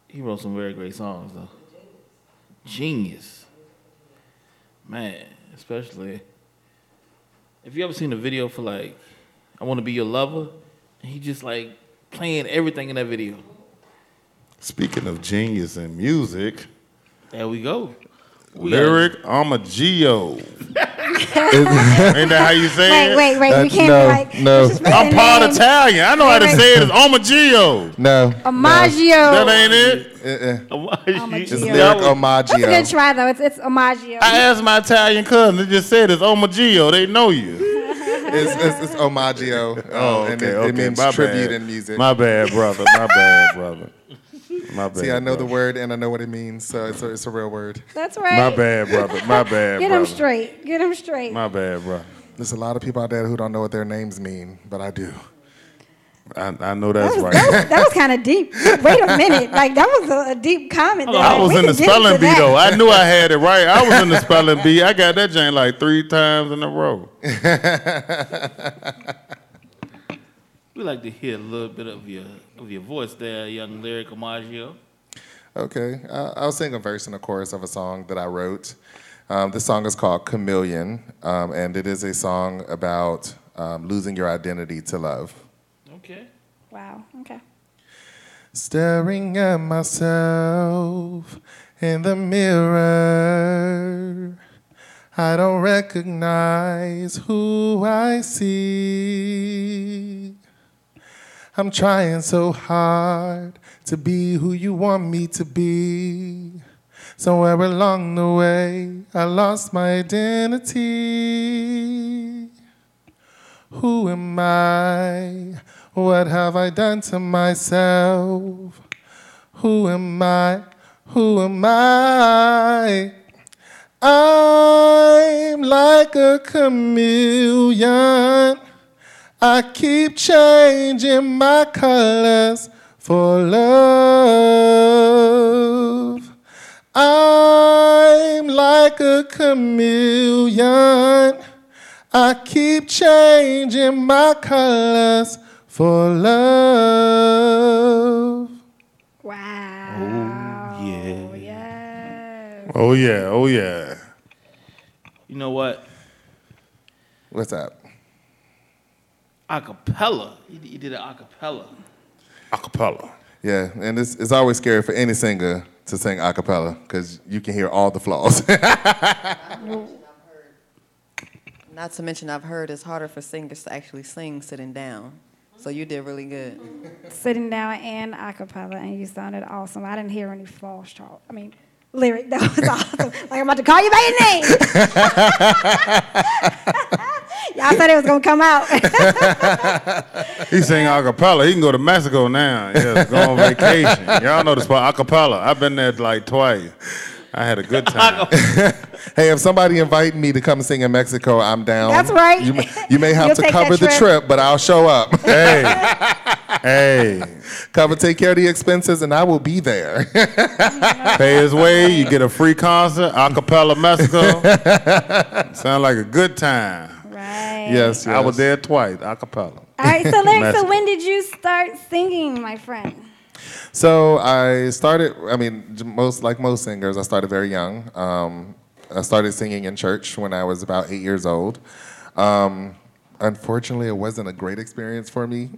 he wrote some very great songs though. Genius. Man, especially if you ever seen the video for like I wanna be your lover, and he just like playing everything in that video. Speaking of genius in music, There we go. We lyric Armaggio. Ain't that how you say Wait, it? wait, wait, we can't, no, like, no. it's just for I'm part name. Italian. I know how to Wait, say it. It's Omaggio. No. Omaggio. That ain't it? Uh-uh. It's Omaggio. lyric That's a good try though. It's it's omaggio. I asked my Italian cousin. They just said it's Omaggio. They know you. It's, it's, it's omaggio. Oh, um, okay, and it, okay. it means My tribute bad. in music. My bad, brother. My bad, brother. My bad. See, I know the word and I know what it means, so it's a, it's a real word. That's right. My bad, brother. My bad, brother. Get him brother. straight. Get him straight. My bad, bro. There's a lot of people out there who don't know what their names mean, but I do. I, I know that's That was, right. that was, that was kind of deep. Wait a minute. Like that was a, a deep comment. There. I was in the can get into spelling bee though. I knew I had it right. I was in the spelling bee. I got that Jane like three times in a row. We like to hear a little bit of your of your voice there, young lyric Omaggio. Okay, uh, I'll sing a verse and a chorus of a song that I wrote. Um, this song is called Chameleon, um, and it is a song about um, losing your identity to love. Wow. Okay. Staring at myself in the mirror, I don't recognize who I see. I'm trying so hard to be who you want me to be. Somewhere along the way, I lost my identity. Who am I? What have I done to myself? Who am I? Who am I? I'm like a chameleon. I keep changing my colors for love. I'm like a chameleon. I keep changing my colors for love. Wow. Oh, yeah. Oh yeah, oh yeah. You know what? What's that? Acapella. You, you did an acapella. Acapella. Yeah, and it's, it's always scary for any singer to sing a cappella because you can hear all the flaws. Not to mention, I've heard it's harder for singers to actually sing sitting down. So you did really good. Sitting down and acapella, and you sounded awesome. I didn't hear any false talk. I mean, lyric. That was awesome. like I'm about to call you by your name. Y'all said it was gonna come out. He sing acapella. He can go to Mexico now. Yes, go on vacation. Y'all know the spot acapella. I've been there like twice. I had a good time. hey, if somebody invite me to come sing in Mexico, I'm down. That's right. You may, you may have You'll to cover that the trip. trip, but I'll show up. Hey, hey. Cover, take care of the expenses, and I will be there. Pay his way. You get a free concert. Acapella Mexico. Sound like a good time. Right. Yes, I was there twice. Acapella. All right, so Larry, so when did you start singing, my friend? So I started. I mean, most like most singers, I started very young. Um, I started singing in church when I was about eight years old. Um, unfortunately, it wasn't a great experience for me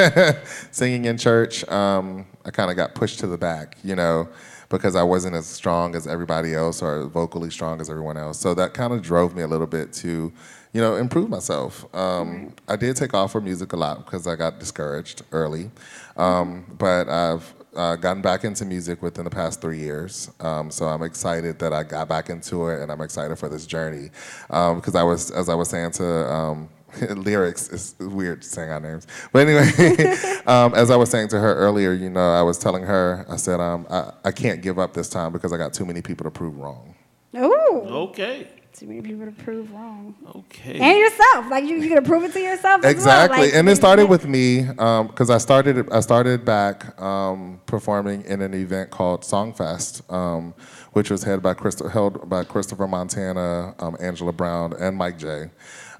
singing in church. Um, I kind of got pushed to the back, you know, because I wasn't as strong as everybody else or vocally strong as everyone else. So that kind of drove me a little bit to, you know, improve myself. Um, I did take off for music a lot because I got discouraged early, um, but I've uh, gotten back into music within the past three years. Um, so I'm excited that I got back into it, and I'm excited for this journey because I was, as I was saying to. Um, lyrics it's weird saying our names but anyway um, as i was saying to her earlier you know i was telling her i said um, I, I can't give up this time because i got too many people to prove wrong oh Okay. Too many people to prove wrong. Okay. And yourself. Like, you, you gonna prove it to yourself exactly well. Like, and it started with me because i started i started back um, performing in an event called songfest um, which was held by, Christo- held by christopher montana um, angela brown and mike j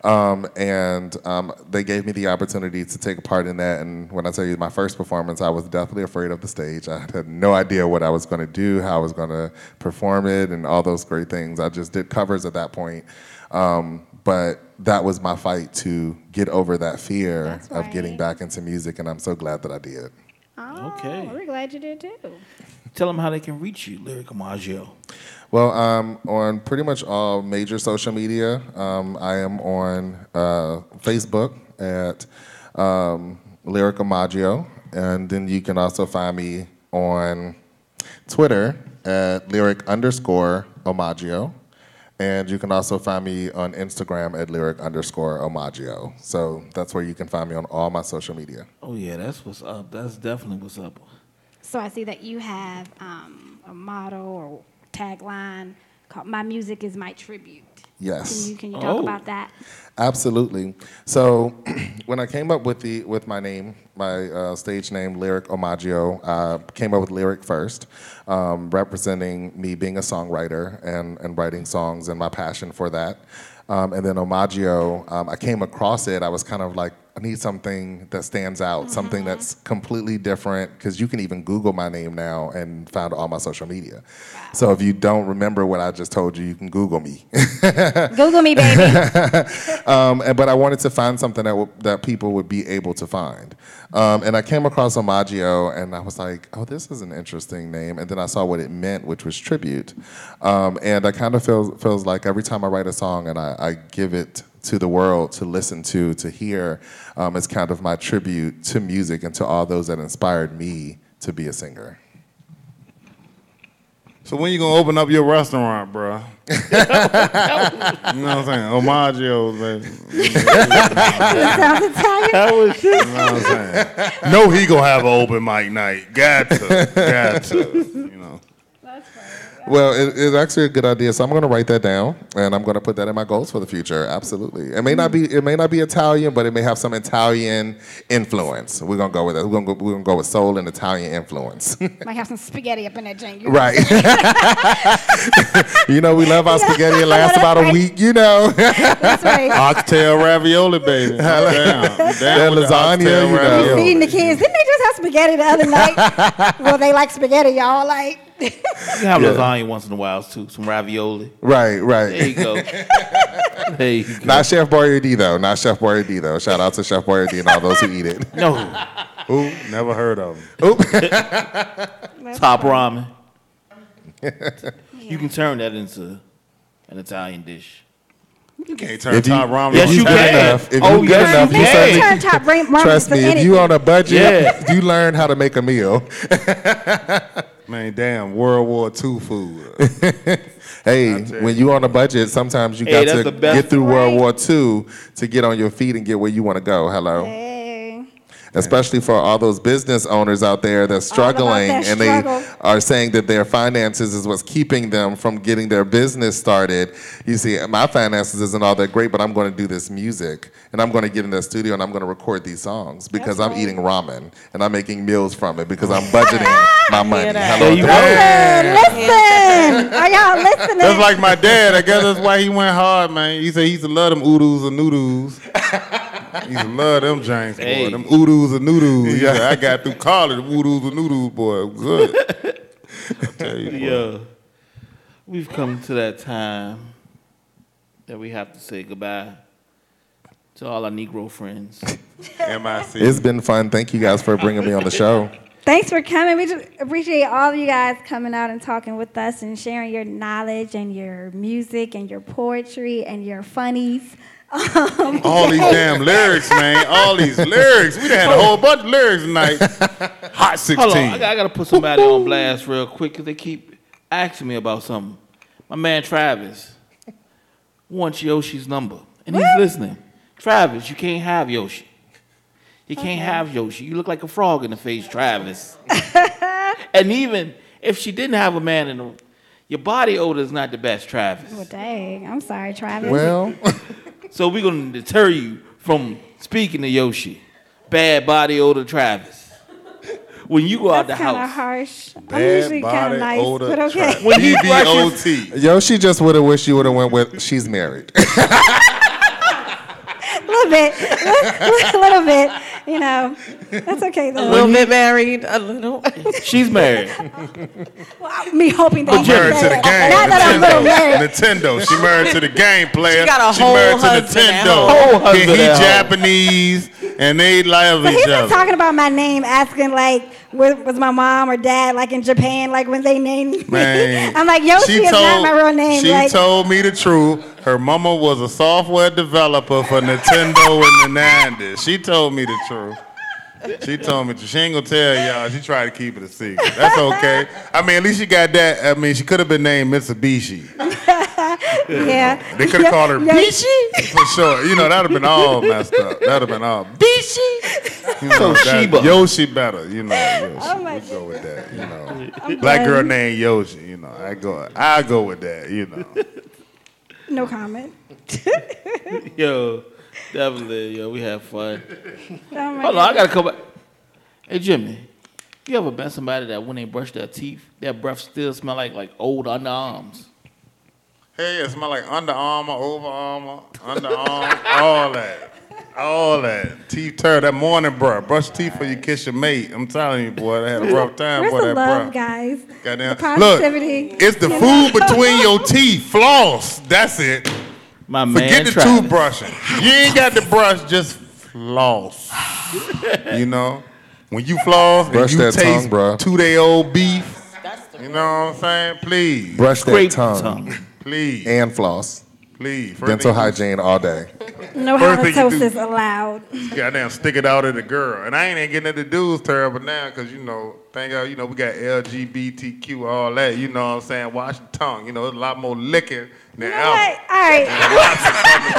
um, and um, they gave me the opportunity to take a part in that. And when I tell you my first performance, I was definitely afraid of the stage. I had no idea what I was going to do, how I was going to perform it, and all those great things. I just did covers at that point. Um, but that was my fight to get over that fear of getting back into music, and I'm so glad that I did. Okay. Oh, we're glad you did too. Tell them how they can reach you, Lyric Maggio. Well, um, on pretty much all major social media, um, I am on uh, Facebook at um, Lyric Maggio, and then you can also find me on Twitter at Lyric underscore Omaggio, and you can also find me on Instagram at Lyric underscore Omaggio. So that's where you can find me on all my social media. Oh yeah, that's what's up. That's definitely what's up. So I see that you have um, a motto or tagline called "My music is my tribute." Yes. Can you can you talk Oh. about that? Absolutely. So, when I came up with the with my name, my uh, stage name, Lyric Omaggio, I came up with Lyric first, um, representing me being a songwriter and and writing songs and my passion for that. Um, and then Omaggio, um, I came across it. I was kind of like, I need something that stands out, something that's completely different. Because you can even Google my name now and find all my social media. So if you don't remember what I just told you, you can Google me. Google me, baby. um, and, but I wanted to find something that w- that people would be able to find. Um, and I came across Omaggio, and I was like, "Oh, this is an interesting name." And then I saw what it meant, which was tribute. Um, and I kind of feel feels like every time I write a song and I, I give it to the world to listen to, to hear, um, it's kind of my tribute to music and to all those that inspired me to be a singer. So when you gonna open up your restaurant, bro? you know what I'm saying? Omaggio, man. That was You know what I'm saying? No, he gonna have an open mic night. Got to, got to. You know. Well, it, it's actually a good idea. So I'm going to write that down, and I'm going to put that in my goals for the future. Absolutely. It may not be it may not be Italian, but it may have some Italian influence. We're going to go with that. We're going to go, we're going to go with soul and Italian influence. Might have some spaghetti up in that jank. right. you know, we love our spaghetti. It lasts about a week. You know. That's right. Oxtail ravioli, baby. Damn, That damn with lasagna, oxtail you know. ravioli. Feeding the kids. Didn't they just have spaghetti the other night? well, they like spaghetti, y'all. Like, You have Yeah. lasagna once in a while too. Some ravioli. right, right. There you go. there you go. Not Chef Boyardee though. Not Chef Boyardee though. Shout out to Chef Boyardee and all those who eat it. No. Ooh, never heard of him. Oop. Top ramen. You can turn that into an Italian dish. You can't turn If you- top ramen. Yes, into you Italian. can. enough, if Oh, you yes, enough, you you can. turn top ramen ramen Trust to me, if anything. you on a budget, Yeah. you learn how to make a meal. Man, damn, World War II food. hey, when you on a budget, sometimes you Hey, got that's to the best- get through World War II to get on your feet and get where you want to go. Hello. Hey. Especially for all those business owners out there that's All about struggling that and they are saying that their finances is what's keeping them from getting their business started. You see, my finances isn't all that great, but I'm going to do this music and I'm going to get in the studio and I'm going to record these songs because That's I'm right. eating ramen and I'm making meals from it because I'm budgeting my money. Hello, There you Dad. Listen, are y'all listening? That's like my dad. I guess that's why he went hard, man. He said he used to love them oodles and noodles. used to love them James boy. Hey. Them oodoos and noodles. Yeah, I got through college. Them oodoos and noodles, boy. it was Good. I tell you, boy. Yeah. We've come to that time that we have to say goodbye to all our Negro friends. MIC. It's been fun. Thank you guys for bringing me on the show. Thanks for coming. We just appreciate all of you guys coming out and talking with us and sharing your knowledge and your music and your poetry and your funnies. Um, All these damn lyrics, man. All these lyrics. We done had a whole bunch of lyrics tonight. Hot 16. Hold on, I, got, I gotta put somebody on blast real quick because they keep asking me about something. My man Travis wants Yoshi's number, and he's listening. Travis, you can't have Yoshi. You can't have Yoshi. You look like a frog in the face, Travis. and even if she didn't have a man in the, your body odor is not the best, Travis. well, dang. I'm sorry, Travis. Well, So we're gonna deter you from speaking to Yoshi. Bad body odor, Travis. When you go out the That's kind of house. harsh. I'm Bad usually kind of nice, odor but okay. trap. When you brush your- Yo, she just would have wished you would have went with she's married. a little bit, a little bit. You know, that's okay A though. little bit married, a little. She's married. Me hoping that She married to the game. Not that I'm little married. Nintendo. She married to the game player. She got a She whole married to husband at Nintendo. home. Whole He, husband he at home. Japanese, and they love So each he's been talking about my name, asking like, was, was my mom or dad like in Japan, like when they named me? Man, I'm like, Yoshi she is not my real name. She like, told me the truth. Her mama was a software developer for Nintendo in the 90s. She told me the truth. She told me she ain't gonna tell y'all. She tried to keep it a secret. That's okay. I mean, at least she got that. I mean, she could have been named Mitsubishi. yeah. They could have called her Yeah. Bishi for sure. You know, that'd have been all messed up. That'd have been all Bishi. You know, that- Toshiba. Yoshi better. You know, Yoshi. Oh my we go with that. You know, I'm black girl named Yoshi. You know, I go. I go with that. You know. No comment. Yo, definitely, yo, we have fun. Oh my Hold on, I gotta come back. Hey Jimmy, you ever been somebody that when they brush their teeth, their breath still smell like like old underarms? Hey, it smell like Under Armour, Over Armour, Under Armour, all that. All that. Teeth turn, that morning brush. Brush teeth before you kiss your mate. I'm telling you, boy, I had a rough time Where's with the that love, brush. guys? Goddamn. The Look, it's the You food between your teeth. Floss. That's it. My man. Forget man the Travis. toothbrushing. You ain't got the brush, just floss. you know? When you floss Brush and you that taste tongue, bruh. two day old beef, you know what I'm saying? Please. Brush that Scrape tongue. Please. And floss. Please. First Dental thing hygiene all day. No First thing you do- halitosis allowed. Goddamn, stick it out at the girl. And I ain't even getting into dudes terrible now because, you know, thank God, you know, we got LGBTQ, all that. You know what I'm saying? Wash the tongue. You know, there's a lot more licking than All right, ever. all right.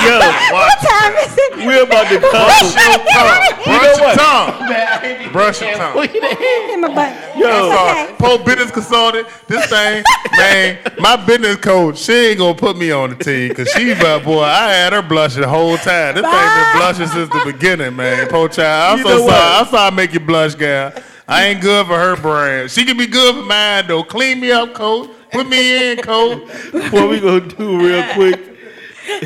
Yo, what time is it? We're about to Brush your tongue. Brush your what? tongue. Brush your tongue. In my butt. Yo, That's okay. Poe business consultant, this thing, man, my business coach, she ain't gonna put me on the team because she, but boy, I had her blushing the whole time. This thing been blushing since the beginning, man. Poe child, I'm You so sorry. what? I'm sorry I make you blush, gal. I ain't good for her brand. She can be good for mine though. Clean me up, coach. Put me in, coach. what we gonna do real quick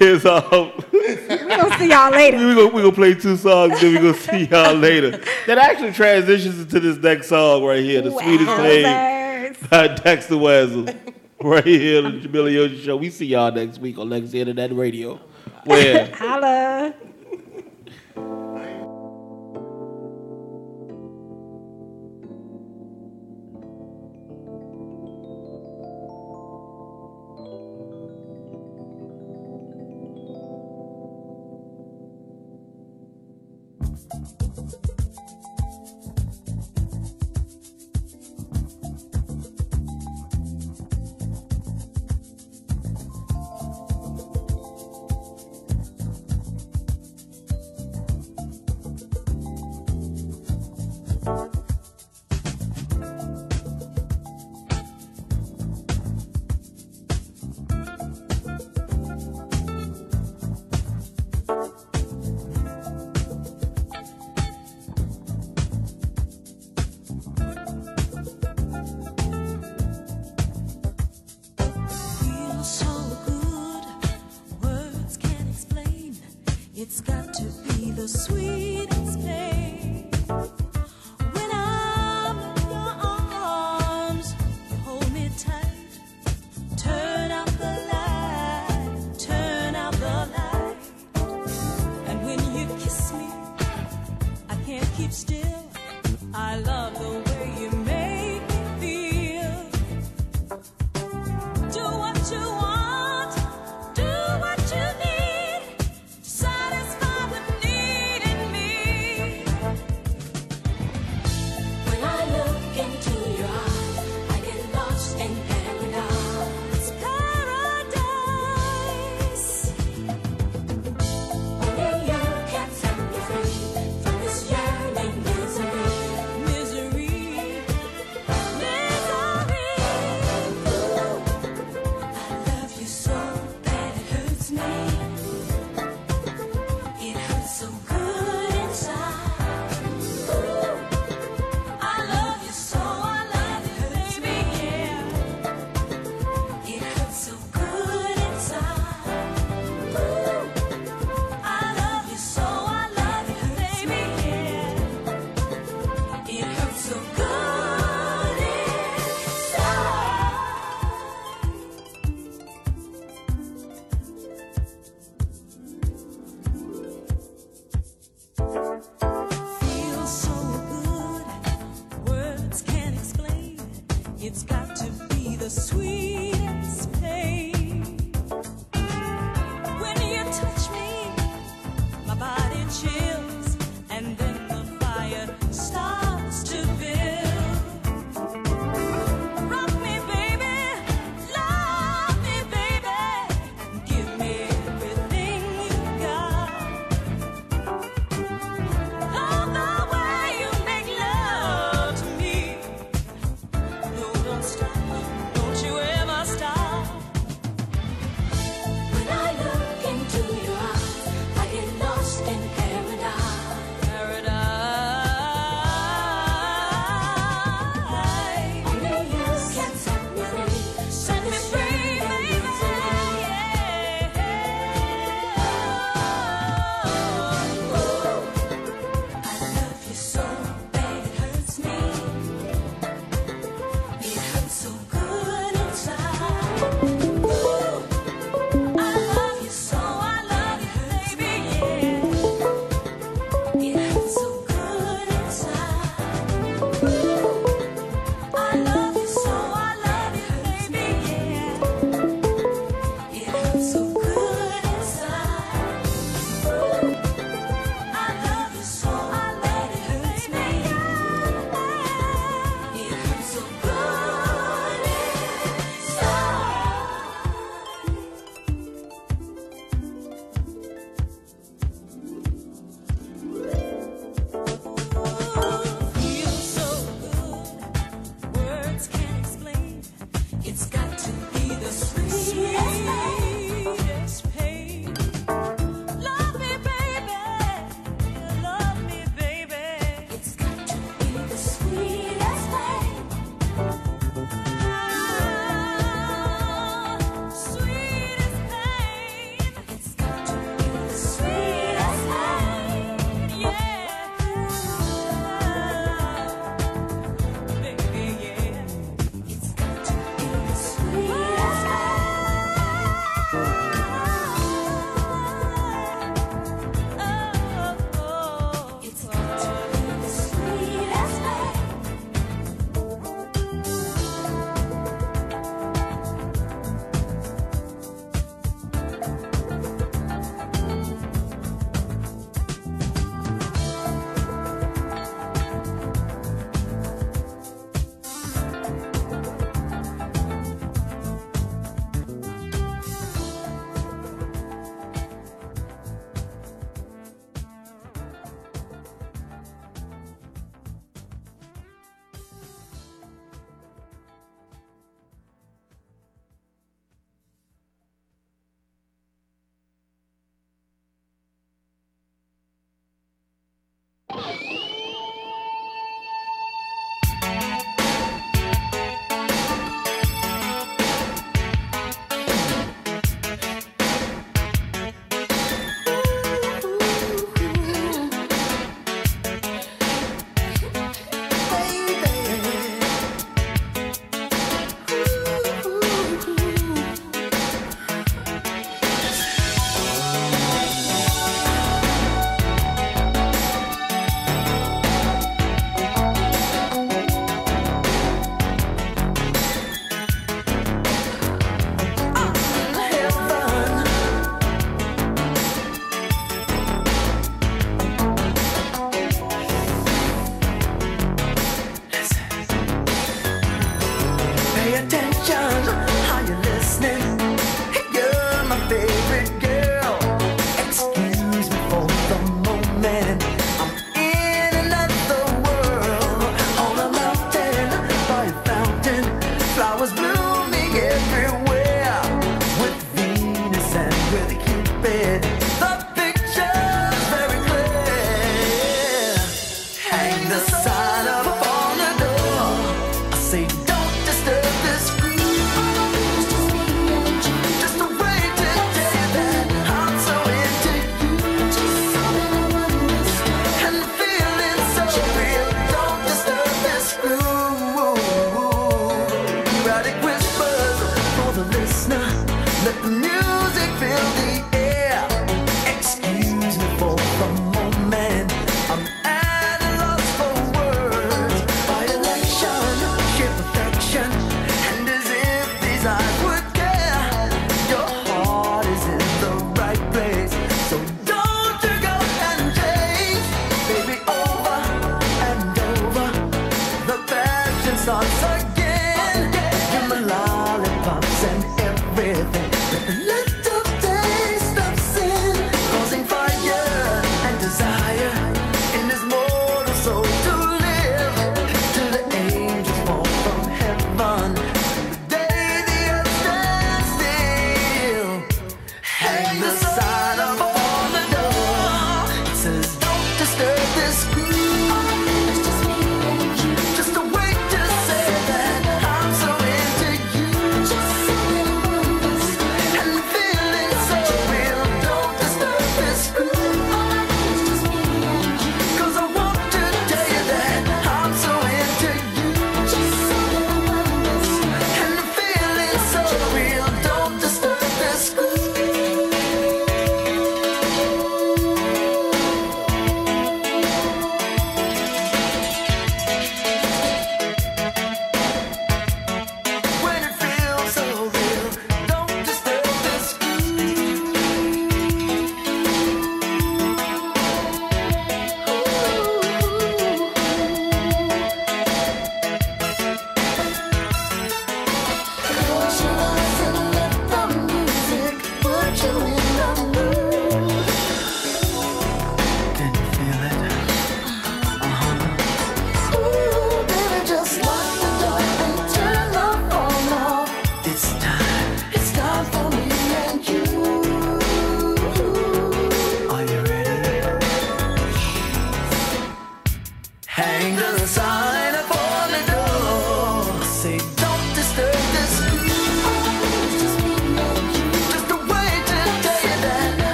is um, We're going to see y'all later. we gonna we gonna play two songs, then we gonna see y'all later. That actually transitions into this next song right here, the sweetest thing Wowzers. by Dexter Wessel. Right here on the Jamila Yoshi Show. We see y'all next week on Legacy Internet Radio. Where Holla.